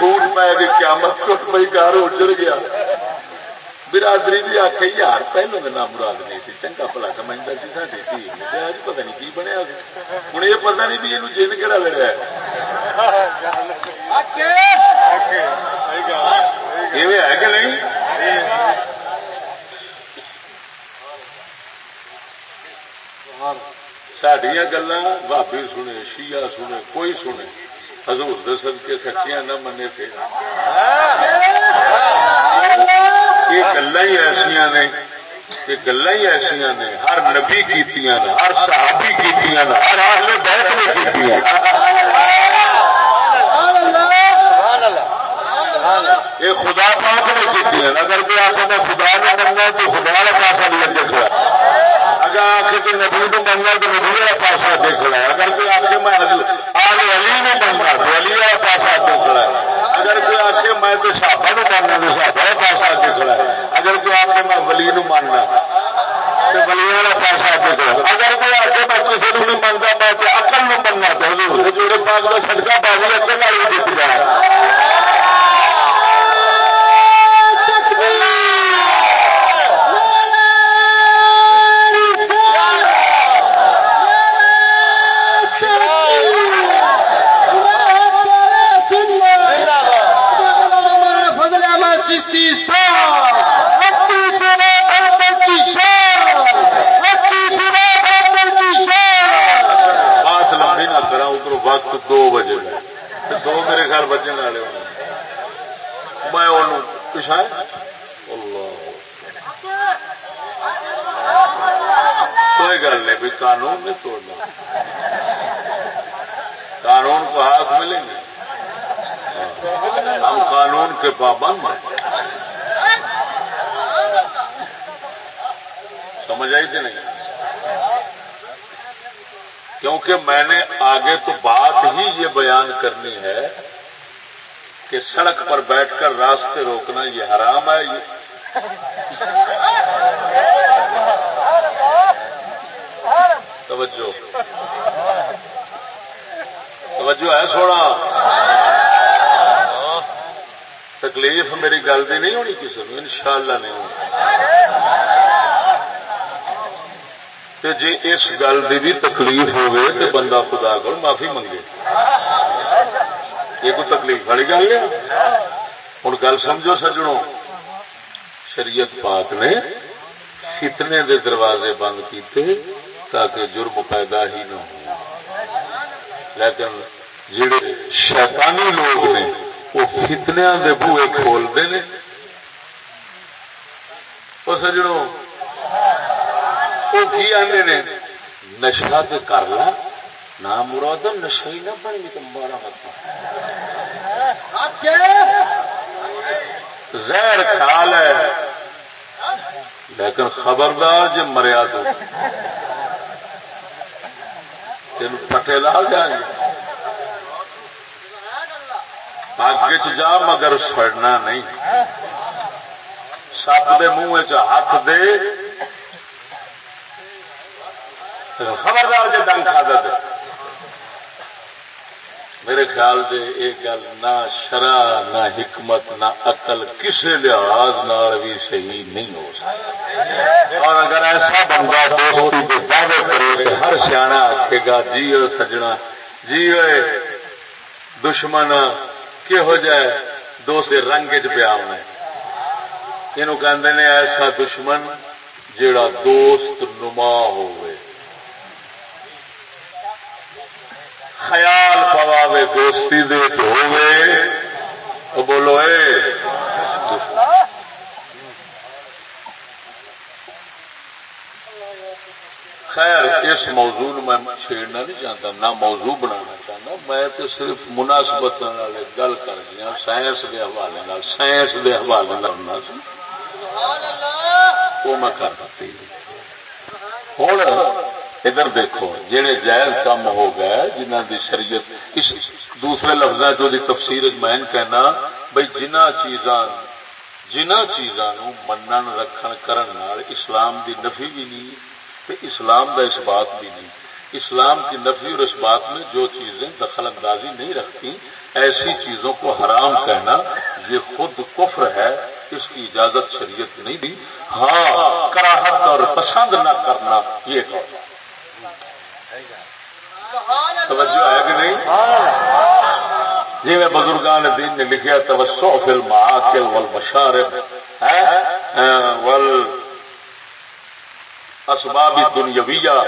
Speaker 1: ٹوٹ پائے گی قیامت ٹوٹ پی گھر اجڑ گیا۔ برادری بھی آخ یار پہلو میں نام مراد نہیں تھی چنگا پلا سمجھتا سی ساری تھی۔ پتا نہیں کی بنیا ہوں یہ پتا نہیں بھی یہ جن کہڑا لگا ہے۔ کہ نہیں؟ سڈیا گلا بھابی سنے شیعہ سنے کوئی سنے۔ حضور دسل کے سچیاں نہ منے تھے۔ یہ گلا ہی ایسا نے، یہ گلا ہی ایسا نے، ہر نبی کی ہر صحابی کی ہر آدمی بہت نے کی یہ خدا پاک نے کی اگر کوئی آپ نے خدا نے منگا تو خدا کا پاسا نہیں دیکھ رہا۔ اگر آ کے نبی کو منگا تو نبی کا پاسا دیکھ رہا۔ ہے اگر کوئی آپ کے میں آج علی نے منگا تو علی کا پاسا دیکھ رہا۔ ہے اگر کوئی آ میں تو شاپا نو ماننا تو شاپا کا آ کے رہا ہے۔ اگر کوئی آ میں ولی نو ماننا تو ولی والا پاسا آ کے ہے۔ اگر کوئی آ کے میں کسی کو نہیں منگا میں اکل نو مننا تو جوڑے پاک کا سڑکا بازی اکل والی جیت جائے بجن والے میں پچھا کوئی گل نہیں بھی قانون نہیں توڑنا قانون کو ہاتھ ملیں گے ہم قانون کے پابند ہیں سمجھ آئی کہ نہیں کیونکہ میں نے آگے تو بات ہی یہ بیان کرنی ہے کہ سڑک پر بیٹھ کر راستے روکنا یہ حرام ہے؟ توجہ۔ توجہ ہے سونا تکلیف میری گل کی نہیں ہونی کسی کو ان شاء اللہ نہیں ہونی۔ جی اس گل کی بھی تکلیف ہوگی تو بندہ خدا کو معافی منگے۔ یہ کوئی تکلیف والی گل ہے؟ ہوں گل سمجھو سجڑوں شریعت پاک نے فتنے دے دروازے بند کیتے تاکہ جرم پیدا ہی نہ ہو۔ لیکن جڑے شیطانی لوگ نے وہ فتنیا کے بوے کھولتے ہیں وہ سجڑوں وہ کی آتے نے؟ نشا تو کر لا نہ مراد نشا ہی نہ بنی تو بارہ مطلب۔ زہر خیال ہے لیکن خبردار جی مریا تو۔ تین پٹے لا جائیں اگ جا مگر سڑنا نہیں۔ سپ دے منہ ہاتھ دے۔ خبردار جی ڈنگ کھا دے۔ میرے خیال سے یہ گل نہ شرع، نہ حکمت، نہ اقل کسی لحاظ بھی صحیح نہیں ہو سکتی۔ اور اگر ایسا بندہ دوستی کے دعوے کرے تو ہر سیاح آخے گا جی سجنا جی دشمن کہہو جائے؟ دوست رنگ چ پیا یہ کہ ایسا دشمن جڑا دوست نما ہوئے۔ خیال پواوے دوستی دے تو بولو اے خیر اس موضوع میں چھیڑنا نہیں چاہتا نہ موضوع بنانا چاہتا میں تو صرف مناسبت گل کر دیا سائنس کے حوالے سائنس کے حوالے کرنا وہ میں کر دیتی ہوں۔ ادھر دیکھو جہے جائز کام ہو گئے جنہ دی شریعت، اس دوسرے لفظ جو دی تفسیر میں کہنا بھائی جنہ چیزاں جنہ چیزاں منن، رکھن، کرن نال اسلام دی نفی بھی نہیں تے اسلام دا اس بات بھی نہیں اسلام کی نفی اور اس بات میں جو چیزیں دخل اندازی نہیں رکھتی، ایسی چیزوں کو حرام کہنا، یہ خود کفر ہے، اس کی اجازت شریعت نہیں دی۔ ہاں کراہت اور پسند نہ کرنا، یہ کہنا توجہ ہے کہ نہیں؟ جی میں بزرگان دین نے لکھا توسو فلم آکل ول مشارب ول اسباب دنیاویہ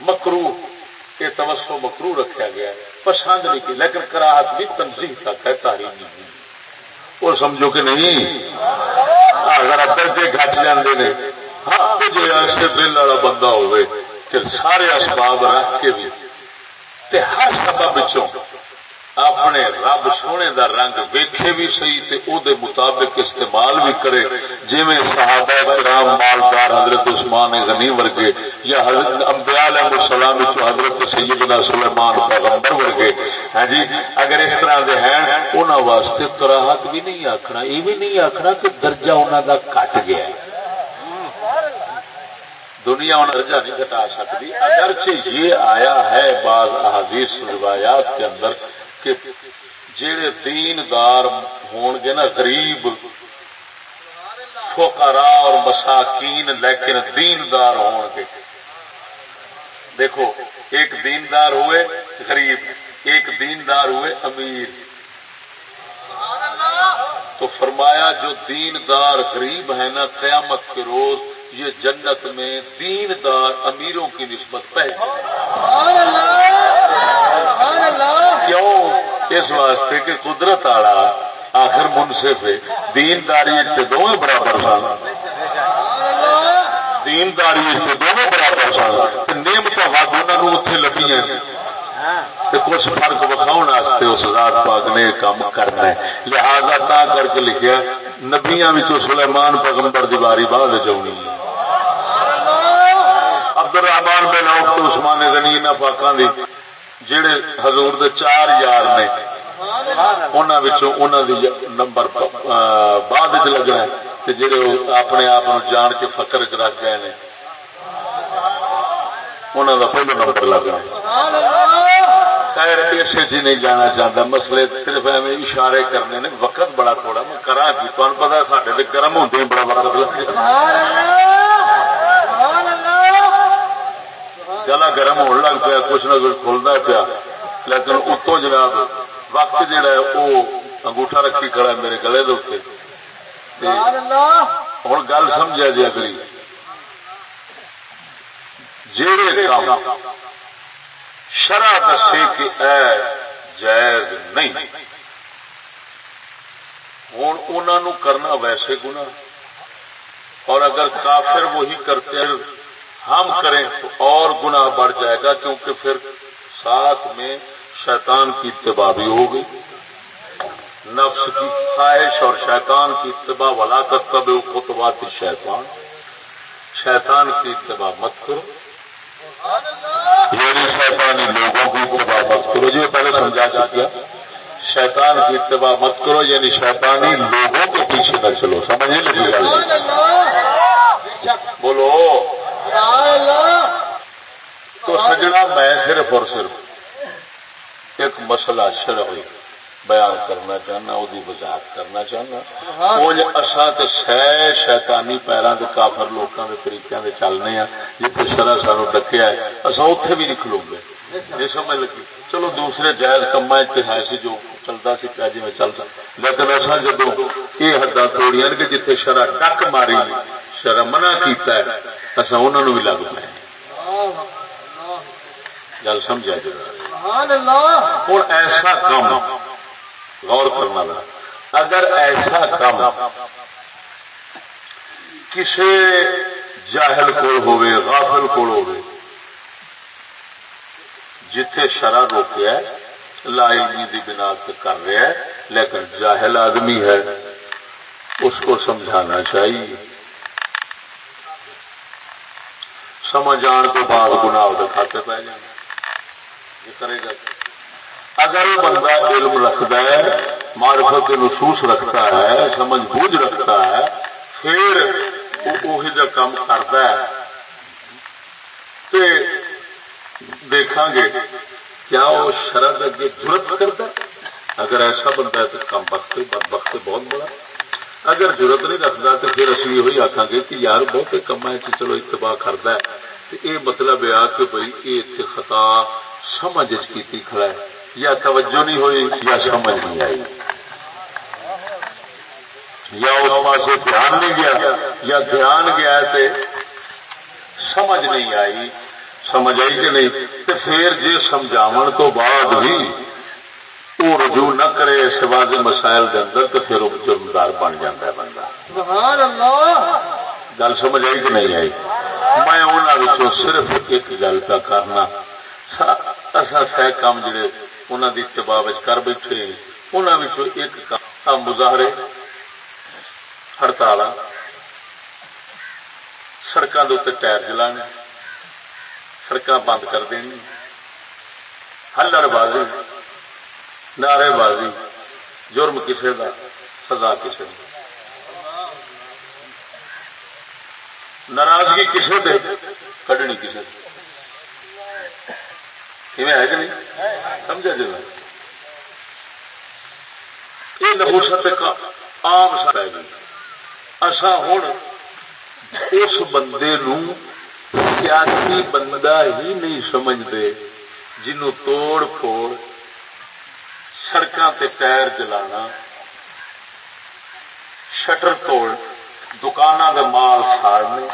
Speaker 1: مکرو یہ توسو مکرو رکھا گیا ہے، پسند نہیں کی، لیکن کراہت بھی تنظیم تک ہے، تاریخ نہیں اور سمجھو کہ نہیں؟ اگر درجے گھٹ جاندے ہاں جی ایسے دل والا بندہ ہوئے۔ کہ سارے اسباب رکھ کے بھی تے ہر سبب اپنے رب سونے دا رنگ ویکھے بھی صحیح تے او دے مطابق استعمال بھی کرے جی صحابہ رام مالدار حضرت عثمان غنی ورگے یا حضرت امبیا علیہ السلام حضرت سیدنا سلیمان پیغمبر ورگے۔ ہاں جی اگر اس طرح دے ہیں انہوں واسطے کراہت بھی نہیں آخنا یہ بھی نہیں آخنا کہ درجہ انہوں دا کٹ گیا۔ ہے دنیا ان درجہ نہیں گٹا سکتی۔ اگرچہ یہ آیا ہے بعض احادیث روایات کے اندر کہ جڑے دیندار ہون گے نا، غریب فقراء اور مساکین، لیکن دیندار ہون گے۔ دیکھو، ایک دیندار ہوئے غریب، ایک دیندار ہوئے امیر۔ تو فرمایا، جو دیندار غریب ہے نا، قیامت کے روز یہ جنت میں دین دار امیروں کی نسبت پہ کیوں؟ اس واسطے کہ قدرت والا آخر منصف ہے۔ دینداری دونوں برابر سن۔ دینداری دونوں برابر سن۔ نیمت ود انہوں اتنے لگی کچھ فرق بکھاؤ اس رات پاک نے کام کرنا ہے۔ لہذا تا کر کے لکھا نبیا سلیمان پیغمبر دی باری بعد جاؤنی ہے۔ عبد الرحمان بن عوف تو عثمان غنی نہ پاکاں دی جڑے حضور دے چار یار نے، انہاں وچوں انہاں دی نمبر بعد وچ لگنا ہے جڑے اپنے آپ نو جان کے فکر چ رکھ گئے ہیں انہوں کا پہلو نمبر لگنا خیر اسے جی نہیں جانا چاہتا، مسئلے صرف ایویں اشارے کرنے نے، وقت بڑا تھوڑا، میں کرا کی تمہیں پتا سارے گرم ہوتے ہیں بڑا وقت لگ سبحان اللہ گلا گرم ہونے لگ پیا کچھ نہ کچھ کھلتا پیا۔ لیکن اتوں جناب وقت جہا ہے وہ انگوٹھا رکھی کھڑا ہے میرے گلے دے ہوں گل سمجھا جی اگلی۔ جڑے کام شرح دسے کہ اے جائز نہیں۔ ہوں انہوں کرنا ویسے گنا اور اگر کافر وہی کرتے ہیں ہم کریں تو اور گناہ بڑھ جائے گا، کیونکہ پھر ساتھ میں شیطان کی اتباع بھی ہوگی۔ نفس کی خواہش اور شیطان کی اتباع ولا کر کب خطبات شیطان۔ شیطان کی اتباع مت کرو۔ یعنی شیطانی لوگوں کی اتباع مت کرو۔ جی پہلے سمجھا جا کیا شیطان کی اتباع مت کرو یعنی شیطانی لوگوں کے پیچھے نہ چلو۔ سمجھے لگی گل۔ بولو۔ تو سجنا میں صرف اور صرف ایک مسئلہ شرعی بیان کرنا چاہنا، وہ وضاحت کرنا چاہنا۔ کچھ اصا تو سہ شیتانی پیروں کے کافر لوگوں کے طریقے سے چلنے ہیں جتنے شرح سانو ڈکیا ہے اصا اتے بھی نہیں کھلو گے۔ یہ سمجھ لگی؟ چلو دوسرے جائز کما ہے سی جو چلتا سی، پیا جی میں چلتا لیکن اصا جب یہ حداں توڑیاں کہ جتنے شرح ڈک ماری شرح منع کیتا ہے اصا انہوں بھی لگ پائے گل سمجھا جی۔ جائے ہوں ایسا کام غور کرنا دا. اگر ایسا کام کسی جاہل کول ہوئے غافل کول ہوئے جتھے شرح روکیا لا علمی دی بنا کر رہا ہے، لیکن جاہل آدمی ہے، اس کو سمجھانا چاہیے۔ سمجھ آن کے بعد گنا کھاتے پہ جانا یہ کرے گا۔ اگر بندہ علم رکھتا ہے، معرفت نصوص رکھتا ہے، سمجھ بوجھ رکھتا ہے، پھر وہی جا کام کرتا ہے۔ دیکھا گے کیا وہ شرد اگے ضرورت کرتا ہے؟ اگر ایسا بندہ ہے تو کم وقت وقت بہت بڑا اگر ضرورت نہیں رکھتا تو پھر اصل یہ آخان گے کہ یار بہت کم ہے چلو اتباع کرتا ہے۔ یہ مطلب ہے کہ بھائی یہ اتنے خطا سمجھ کی کھڑا ہے۔ یا توجہ نہیں ہوئی یا سمجھ نہیں آئی۔ یا اس پاس دھیان نہیں گیا یا دھیان گیا تے سمجھ نہیں آئی۔ سمجھ آئی کہ نہیں؟ تو پھر جی سمجھاو تو بعد بھی وہ رجوع نہ کرے اس واضح مسائل کے اندر تو پھر وہ جرمدار بن جاتا ہے بندہ گل سمجھ آئی کہ نہیں آئی میں انہوں صرف ایک گل کا کرنا سہ کام جڑے انہوں کی اتباع کر بیٹھے انہوں ایک کام مظاہرے ہڑتال سڑکوں کے اتنے ٹائر جلا سڑک بند کر دینی ہلڑ بازی نعرے بازی، جرم کسی کا سزا کسی ناراضگی کسی دے کھڑنی کسی ہے کہ نہیں؟ سمجھا جی یہ نبوست آم سا اصا ہوں جی۔ اس بندے سیاسی بندہ ہی نہیں سمجھتے جنوں توڑ پھوڑ سڑکوں تے ٹائر جلانا شٹر توڑ دکانوں کے مال ساڑنے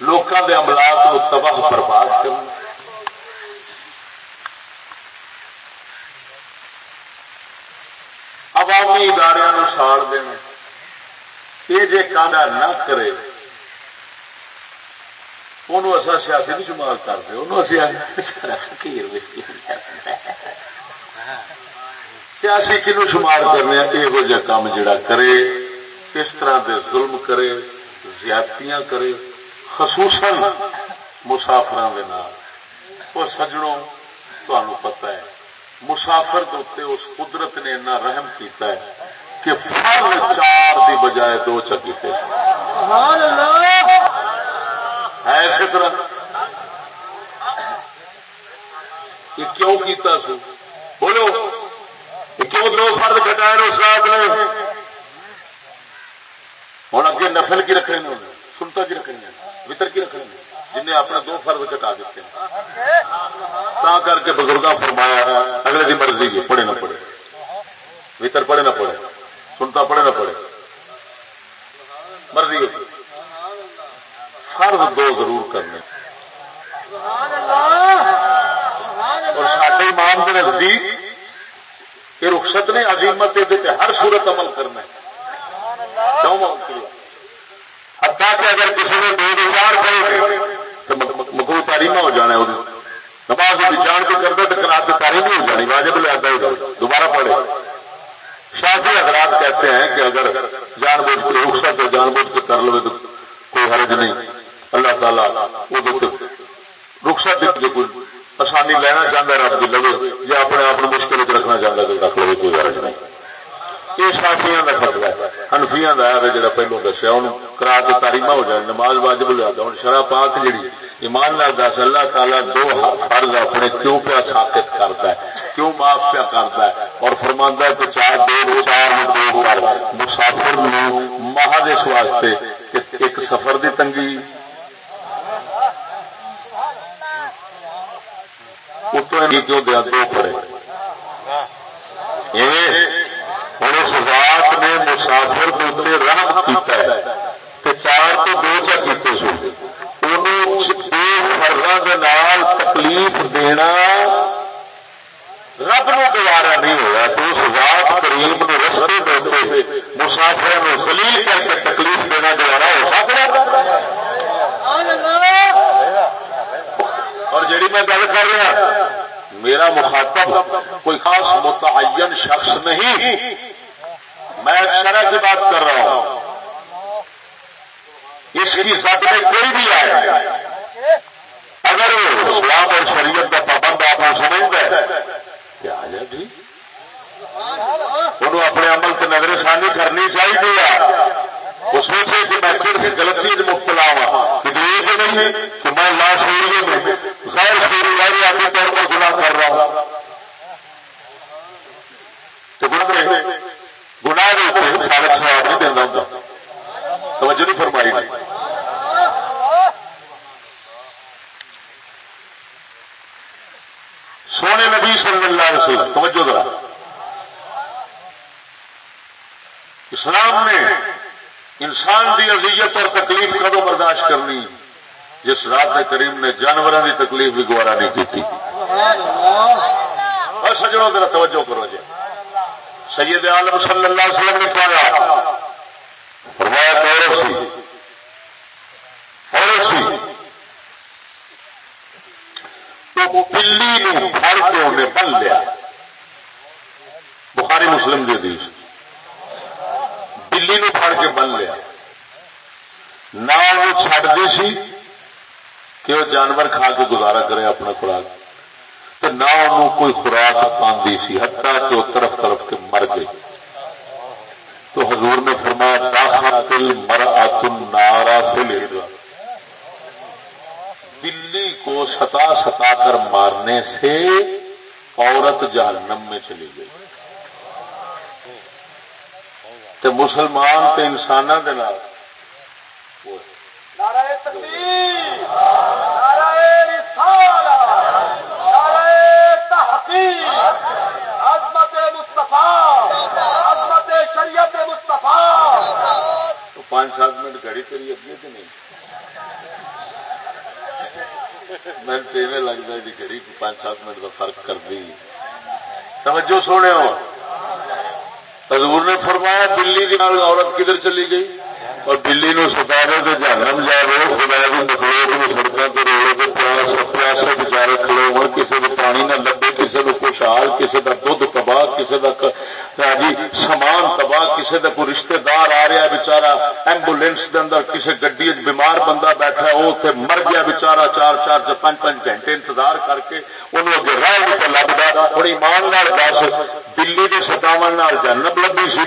Speaker 1: لوگوں کے املاک کو تباہ برباد کرنا عوامی ادارے ساڑ دینا یہ جی کام نہ کرے انہوں اصا سیاسی نہیں شمار کرتے انہوں سیاسی کنو شمار کرنے یہو جہ کام جڑا کرے، اس طرح دے ظلم کرے، زیادتیاں کرے، خصوصاً مسافر وہ سجڑوں تمہیں پتہ ہے، مسافر اس قدرت نے اتنا رحم کیتا ہے کہ فرض چار دی بجائے دو چکیتے ہے اسی طرح۔ یہ کیوں کیتا سو؟ بولو کیوں دو فرد کٹائے اس رات نے۔ ہوں اگے نفل کی رکھنے سنتا کی رکھنی وطر کی رکھنی جن نے اپنے دو فرد کٹا دیتے ہیں۔ تا کر کے بزرگاں فرمایا، اگلے کی مرضی ہے، پڑھے نہ پڑھے۔ وطر پڑھے نہ پڑھے سنتا پڑھے نہ پڑھے۔ مرضی ہوتی فرض دو ضرور کرنے۔ اور سارے ایمان کے نزدیک یہ رخصت نے عظیمت ہر صورت عمل کرنا کیوں حتیٰ کہ اگر کسی نے دو روزگار کرے تو مکو تاریخ ہو جانا ہے نماز جان کے کرتا تو کرا کے تاریخ ہو جانی، واجب لیا دوبارہ پڑھے۔ شاسی جی حضرات کہتے ہیں کہ اگر جان بوجھ کے رخصت جان بوجھ کے کر لو تو کوئی حرج نہیں۔ اللہ تعالیٰ وہ رخصت جو کوئی۔ آسانی لینا چاہتا رب کی لگے یا اپنے آپ کو مشکل رکھنا چاہتا تو رکھ لو کوئی غرض نہیں۔ یہ شافیاں کا خطرہ ہے۔ ہنفیاں کا ہے جا پہلو دسیا ان کرا کے تاریمہ ہو جائے، نماز واجب لیا ہوں شرح پاک جیڑی ایمان لال دس، اللہ تعالیٰ دو فرض اپنے کیوں پیا ثابت کرتا ہے، کیوں معاف پیا کرتا ہے؟ اور فرماندہ ہے کہ چار دو چار دو کر مسافر محض اس واسطے ایک سفر دی تنگی کیوں دیا دو پڑے یعنی ہوں اس رات نے مسافر کے رحم کیتا ہے کہ چار تو دو چا کیتے سو فرض تکلیف دینا رب نو گوارا نہیں ہوا تو اس رات کریم نے رستے دے مسافر دلیل کر کے تکلیف دینا گوارا ہو سکتا اور جیڑی میں گل کر رہا میرا مخاطب کوئی خاص متعین شخص نہیں۔ میں شرح کی بات کر رہا ہوں۔ اس کی سب میں کوئی بھی آئے۔ اگر اسلام اور شریعت کا پابند آپ کو سمجھتا ہے، کیا جی انہوں اپنے عمل کی نظر ثانی کرنی چاہیے۔ وہ سوچے کہ میں صرف غلطی میں مبتلا ہوا کہ یہ نہیں کہ میں لاش ہوئی میں غیر شوری والے آگے طور پر گنا کر رہا ہوں۔ تو گنا سارے سواب نہیں دینا ہوں توجہ نہیں فرمائی۔ نہیں سونے نبی صلی اللہ علیہ وسلم، توجہ ذرا۔ اسلام نے انسان کی اذیت اور تکلیف کدو برداشت کرنی؟ جس رات کریم نے جانوروں کی تکلیف بھی گوارا نہیں کی سجڑوں ذرا توجہ کرو جی. سید عالم صلی اللہ علیہ وسلم نے کہا فرمایا عورت سی عورت سی، تو پھڑ کے انہیں بن لیا۔ بخاری مسلم کے دیش بلی پھڑ کے بن لیا نہ وہ چڈتی سی کہ وہ جانور کھا کے گزارا کرے اپنا خوراک۔ تو نہ انہوں کوئی خوراک پاندی سی ہٹا کہ وہ طرف طرف کے مر گئی تو حضور نے فرمایا داخلہ مر آتم نارا سے بلی کو ستا ستا کر مارنے سے عورت جہنم میں چلی گئی۔ تے مسلمان تے انسانوں کے نال پانچ سات منٹ گھڑی کری اگلی کہ نہیں؟ میں لگتا ہے جی گھڑی پانچ سات منٹ کا فرق کر دی۔ توجہ سونے ہو حضور نے فرمایا دلی کی عورت کدھر چلی گئی؟ اور دلی نو ستارے تو جانم جا رہے خدا کی مخلوق سڑکوں سے روڑے پیاس پیاسے بچارے کھڑے ہو کسی کو پانی نہ لگے کسی کو خوشحال کسی کا دھد تباہ کسی کا جی سامان تباہ کسی کا کوئی رشتے دار آ رہا بچارا ایمبولینس کے اندر کسی گڈی بیمار بندہ بیٹھا وہ اتنے مر گیا بچارا چار چار پانچ پانچ گھنٹے انتظار کر کے انہوں اگے راہ لگتا ہوں ایمان دس دلی کے ستاو جنت لگی سی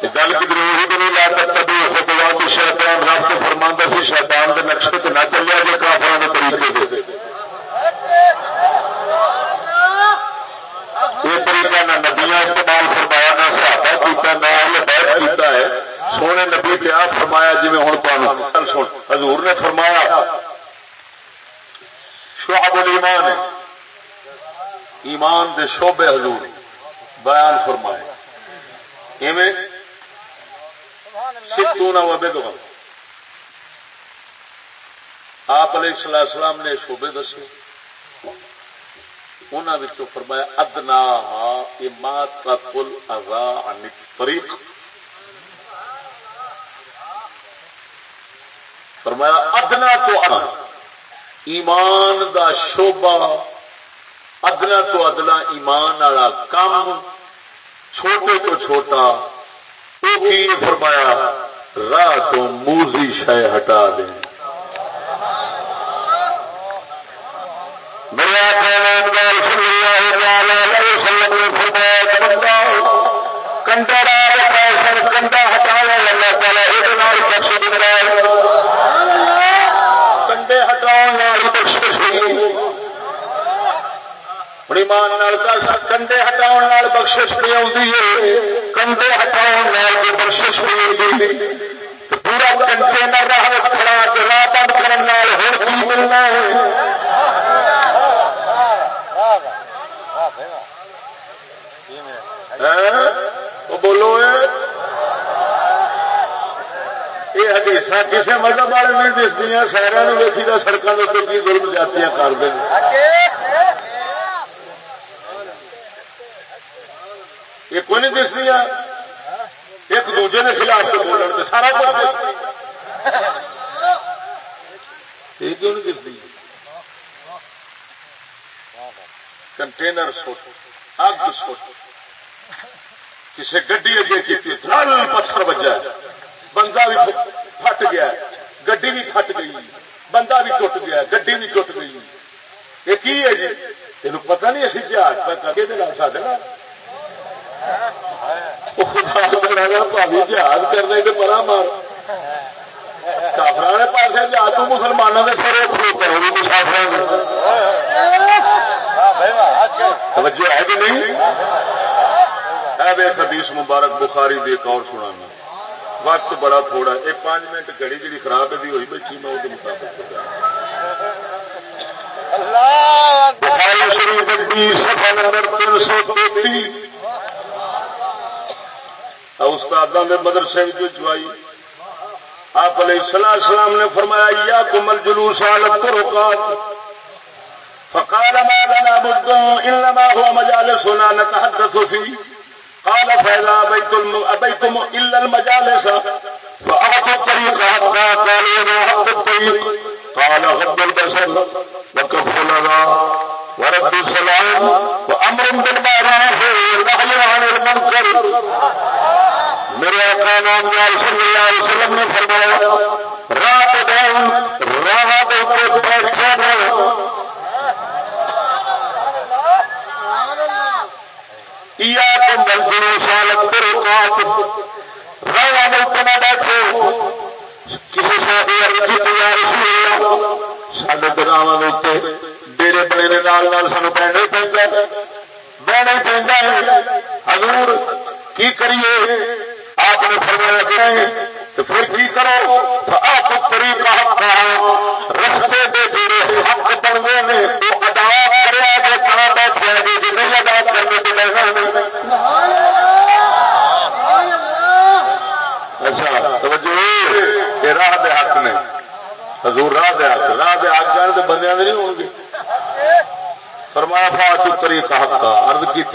Speaker 1: تو گل کدھر بھی نہیں لا سکتا بھی خطوات شیطان رب تو فرماندہ سی شیطان کے نقشے سے نہ چلیا جائے کافر کے طریقے سے یہ طریقہ نہ ندیاں استعمال فرمایا نہ سہاٹا کیتا نہ بیت کیتا ہے سونے نبی پہ آپ فرمایا جی ہوں تمہیں حضور نے فرمایا شعب الایمان ایمان دے شعبے حضور بیان فرمائے۔ ایویں ستونا وبے دو آپ علیہ السلام السلام نے شعبے دسے۔ انہوں فرمایا، ادنا امات کا کل ازا طریق فرمایا، ادنا تو ایمان دا شوبا ادلا تو ادلا ایمان والا کام چھوٹے تو چھوٹا، وہ کی فرمایا، راہ تو موزی شہ ہٹا دیں کنڈا کنڈا ہٹایا اللہ تعالیٰ یہ کنڈے ہٹاؤ ایمان کنڈے ہٹاؤ بخشش بھی آتی ہے۔ کنڈے ہٹاؤ بخشش بھی پورا کنٹینر راہ کھڑا راہ بند کرنے ہو ملنا ہے۔ ہاں؟ بولو یہ حدیث کسی مذہب والے نہیں دستی شہروں نے ویسی کا سڑکوں کے کی ظلم جاتیاں کر دیں یہ کوئی نہیں دستی ایک دوجے کے خلاف سے بولن سارا کچھ یہ کیوں نہیں دستی کنٹینر سوٹ اگ سوٹ کسی گڈی اگے کی لال پتھر بجا۔ بندہ بھی پھٹ گیا۔ گڈی بھی پھٹ گئی۔ بندہ بھی ٹوٹ گیا۔ گڈی بھی ٹوٹ گئی۔ یہ کی ہے جی؟ تین پتا نہیں، اسی جہاز سڈے جہاز کرنے کے بڑا مار کافر والے پاس جا مسلمانوں کے سر مسافر توجہ ہے کہ نہیں حدیث مبارک بخاری دی ایک اور سنانا وقت بڑا تھوڑا یہ پانچ منٹ گڑی جی خراب ہے ہوئی بیٹھی میں وہ مطابق بخاری شریف کی سفا نمبر تین سو تینتی استاد میں مدرسے چوائی آپ علیہ السلام سلام نے فرمایا یا کمل جلوس حالت کو روکا فقال ما لنا بد انما هو مجالسنا نتحدث فيه. قال فإذا أبيتم, أبيتم إلا المجالس. فأعطوا الطريق حتى قالوا ما حق الطريق. قال غض البصر وكف لنا ورد السلام وأمر بالمعروف ونهي عن المنكر میرے آقا نام صلی اللہ علیہ وسلم نے فرمایا، رات داؤن راہ دے بیٹھا سالت بیٹھو۔ کسی سارے گراؤں ڈیری بڑے سانو بہنے پہ پہنتا ہے حضور، کی کریے؟ آپ نے فرمایا تو پھر کی کرو؟ آپ کا رستے دے جڑے حق بنتے ہیں وہ ادا کرے گے کہاں بیٹھے گے جی نہیں ادا کرنے کے اچھا توجہ یہ راہ دے حق نے حضور راہ دے حق راہ دے حق جانے تو بندے نہیں ہو گے فرمایا فاٹ طریقہ حق کا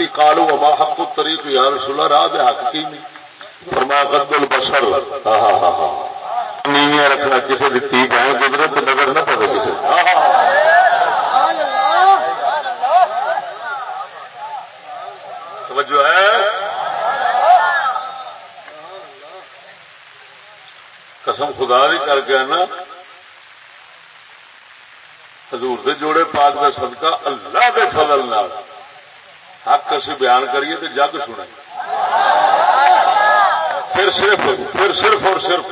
Speaker 1: عرض کالو اما حق طریق یا رسول اللہ، راہ دے حق کی نہیں۔ فرمایا قدل بسر ہاں ہاں ہاں ہاں نیویاں رکھنا کسی کی تھی گائے گزرے تو نظر نہ پڑے کسی توجہ ہے؟ قسم خدا بھی کر کے نا حضور دے جوڑے پاک کا صدقہ اللہ اسی بیان کریے تو جگ سنا پھر صرف پھر صرف اور صرف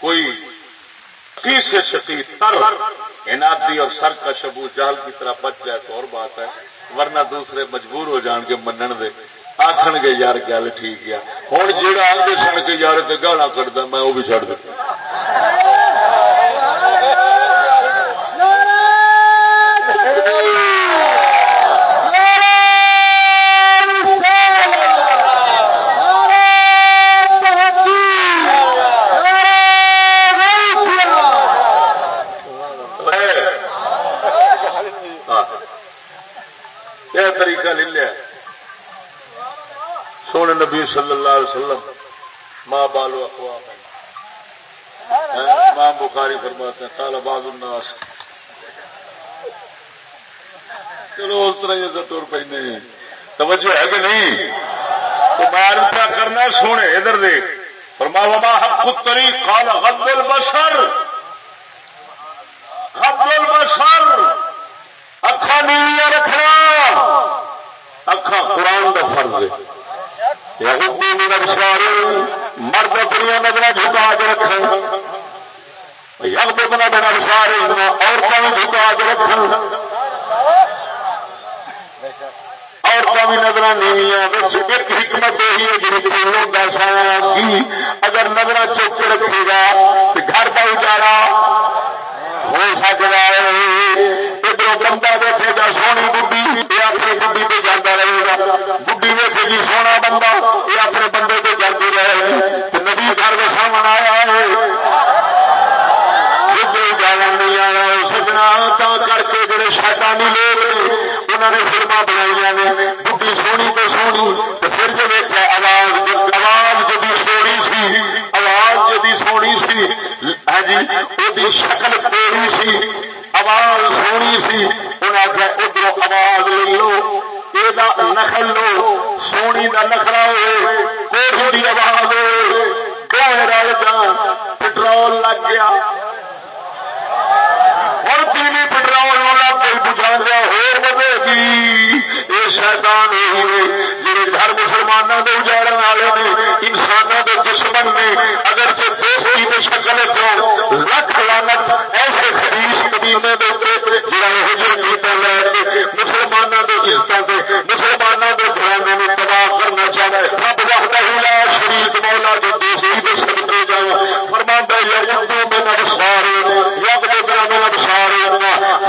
Speaker 1: کوئی کی سے شدید تر انعتی اور سر کا شبو جہل کی طرح بچ جائے تو اور بات ہے۔ ورنہ دوسرے مجبور ہو جان کے منن دے۔ آخر گے، یار گل ٹھیک ہے۔ ہوں جہاں آدھے سن کے یار گالا کٹتا میں وہ بھی چڑھ دیتا بالو اقوام. ماں بخاری فرماتے ہیں تالا باز الناس. چلو اس طرح یہ ٹور پہ نہیں. توجہ ہے کہ نہیں؟ تو بار کیا کرنا سونے ادھر دیکھ. فرما وما حق تری قال غض البصر غض البصر اکھا نیلیاں رکھنا. اکھا قرآن کا فرض ہے۔ مرد اپنی نظر جھکا کے رکھ یگ بنا بنا سارے عورتوں بھی جھکا کے رکھ عورتوں بھی نظر نیویاں ایک حکمت یہی ہے جی تینوں دسایا کی اگر نظر چک کے رکھے گا تو گھر کا اجارا ہو سکتا ہے۔ ادھر بندہ دیکھے گا، سونی بڑھی یہ اپنی پہ جانا رہے گا۔ بڑھی دیکھے گی، سونا بندہ یہ اپنے بندے پہ جاتی رہے نبی گھر کے سامنے آیا ہے جانا نہیں آیا سجنا تا کر کے جڑے شیطانی لوگ انہوں نے فلما بنائی نے بڑھی سونی تو سونی تو پھر جو دیکھا آواز آواز جدی سونی سی آواز جدی سونی سی ہاں جی وہ شکل کوڑی سی، آواز سونی سی۔ انہیں آخیا ادھر آواز لے لو، یہ نخل لو، سونی کا نخرا ہوئے کوڑی آواز ہوئے رل جان پٹرول لگ گیا ہر پیلی پٹرول لگ گئی بجا گیا ہو بدے گی یہ شیطان ہوئے جی گھر مسلمانوں کے اجاڑ والے نے انسانوں کے دشمن نے اگر جو دوستی کی شکل کو لکھ لانت ایسے خریش کمینے کے جڑا یہ نیتا لے کے مسلمانوں کے عزت سے مسلمانوں کے گھرانے میں تباہ کرنا چاہتا ہے رب وحدہ لا شریک مولا جو دوسری کے صدقے جاؤ فرماندا ہے یقدو من ابصار یقدو من ابصار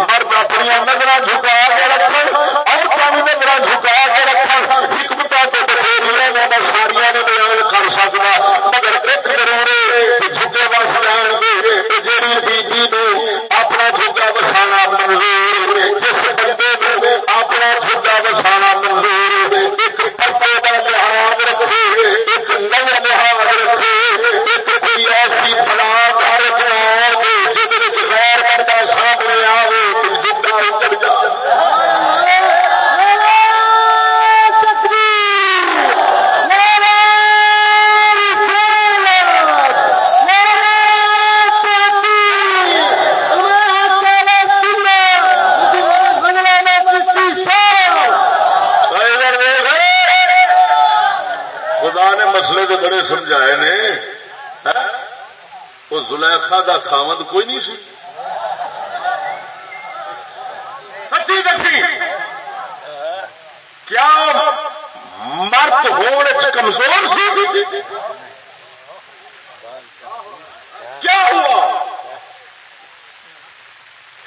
Speaker 1: مرد اپنی نظر جھکا کے رکھن عورتاں بھی نظر جھکا کے رکھن حکمتاں تے بڑے نے ساریاں نے بیان کر سکدا مگر ایک ضرور ہے جھکے وس جان گے جیڑی بیبی نے اپنا جھکا بسانا منظور جس بندے نے اپنا جھکا بسانا منظور ایک پتے کا لحاظ رکھے ایک نظر لحاظ رکھے ایک کوئی ایسی فلاح رکھنا جس غیر بندہ سامنے آئے جھکا اتر جائے خدا نے مسئلے تو بڑے سمجھائے نے وہ زلیخا دا خامد کوئی نہیں سی۔ سچی دسی۔ کیا مرد ہونے کمزور سی؟ کیا ہوا؟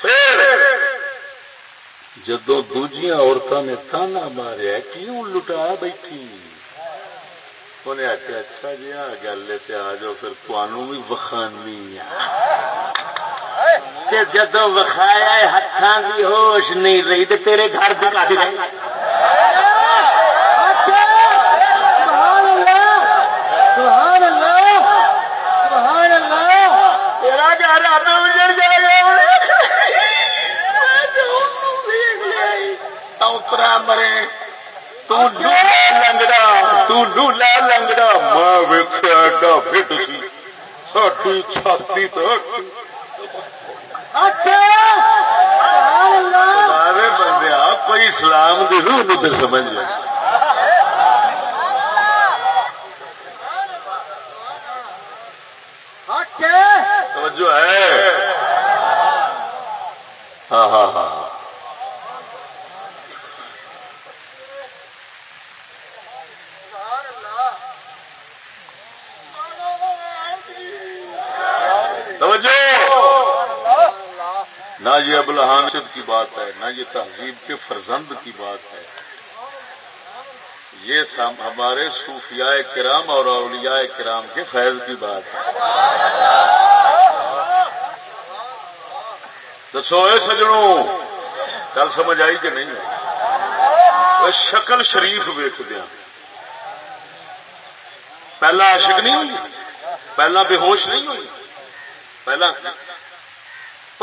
Speaker 1: پھر جدو دوجیاں عورتوں نے تانا ماریا، کیوں لٹا بیٹھی؟ انہیں آخیا اچھا جی آ گل ہے آ جاؤ پھر تمہوں بھی وکھانی جدو وکھایا ہاتھوں کی ہوش نہیں رہی تو تیرے گھر بھی کٹ رہی۔ تیرا گھر آپ اترا مرے لنگڑا ماں ویخیا ایڈا فٹ سی ساری چھاتی تو سارے بندے کوئی اسلام کی روح نہیں سمجھ لے جو ہے ابلحان کی بات ہے، نہ یہ تہذیب کے فرزند کی بات ہے۔ یہ ہمارے صوفیاء کرام اور اولیاء کرام کے فیض کی بات ہے۔ دسو اے سجنوں کل سمجھ آئی کہ نہیں؟ شکل شریف ویک دیا ہاں۔ پہلا عاشق نہیں ہوئی؟ پہلا بے ہوش نہیں ہوئی؟ پہلا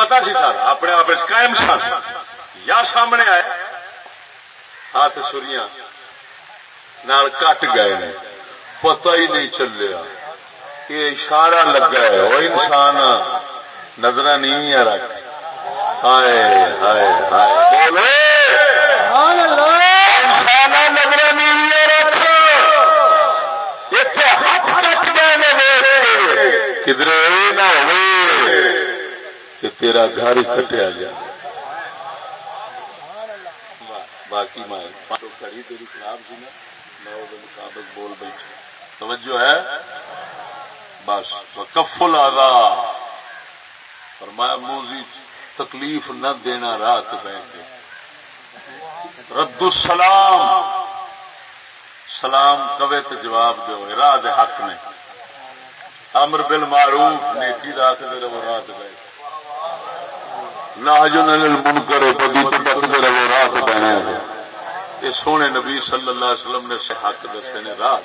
Speaker 1: پتا سی سر اپنے آپ قائم سن یا سامنے آئے ہاتھ سوریاں کٹ گئے نے۔ پتا ہی نہیں چلیا۔ یہ اشارہ لگا ہے وہ انسان نظر نہیں آ رکھ۔ ہائے ہائے ہائے۔ نظر نہیں کدھر نہ ہو کہ تیرا گھر کٹیا گیا۔ باقی میں تیری خراب سی نا، میں مطابق بول بیٹھا۔ توجہ ہے؟ بس کفل آگا فرمایا، موزی، تکلیف نہ دینا رات بیٹھ کے رد السلام۔ سلام کوے تو جواب دو راہ حق نے۔ امر بل معروف نیکی رات دے رہو رات بیٹھ نہ من کبھی تو رہو رات بہنے یہ سونے نبی صلی اللہ علیہ وسلم نے حق دسے نے، راہ۔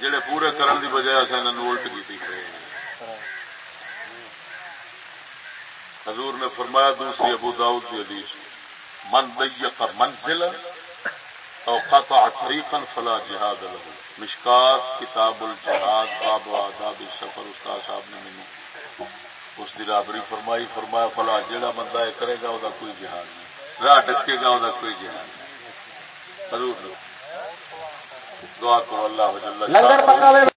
Speaker 1: جڑے پورے کرن دی بجائے اصل انہوں الٹ کی کھڑے حضور نے فرمایا، دوسری ابو داؤد کی حدیث۔ من دیق منزل او قطع طریقا فلا جہاد له۔ مشکات، کتاب الجہاد، باب آداب، سفر استاد صاحب نے مینوں اس کی رابری فرمائی، فرمایا فلا جہاں بندہ یہ کرے گا وہ کوئی جہاد نہیں۔ راہ ڈکے گا وہ کوئی جہاد نہیں۔ ضرور دعا کرو اللہ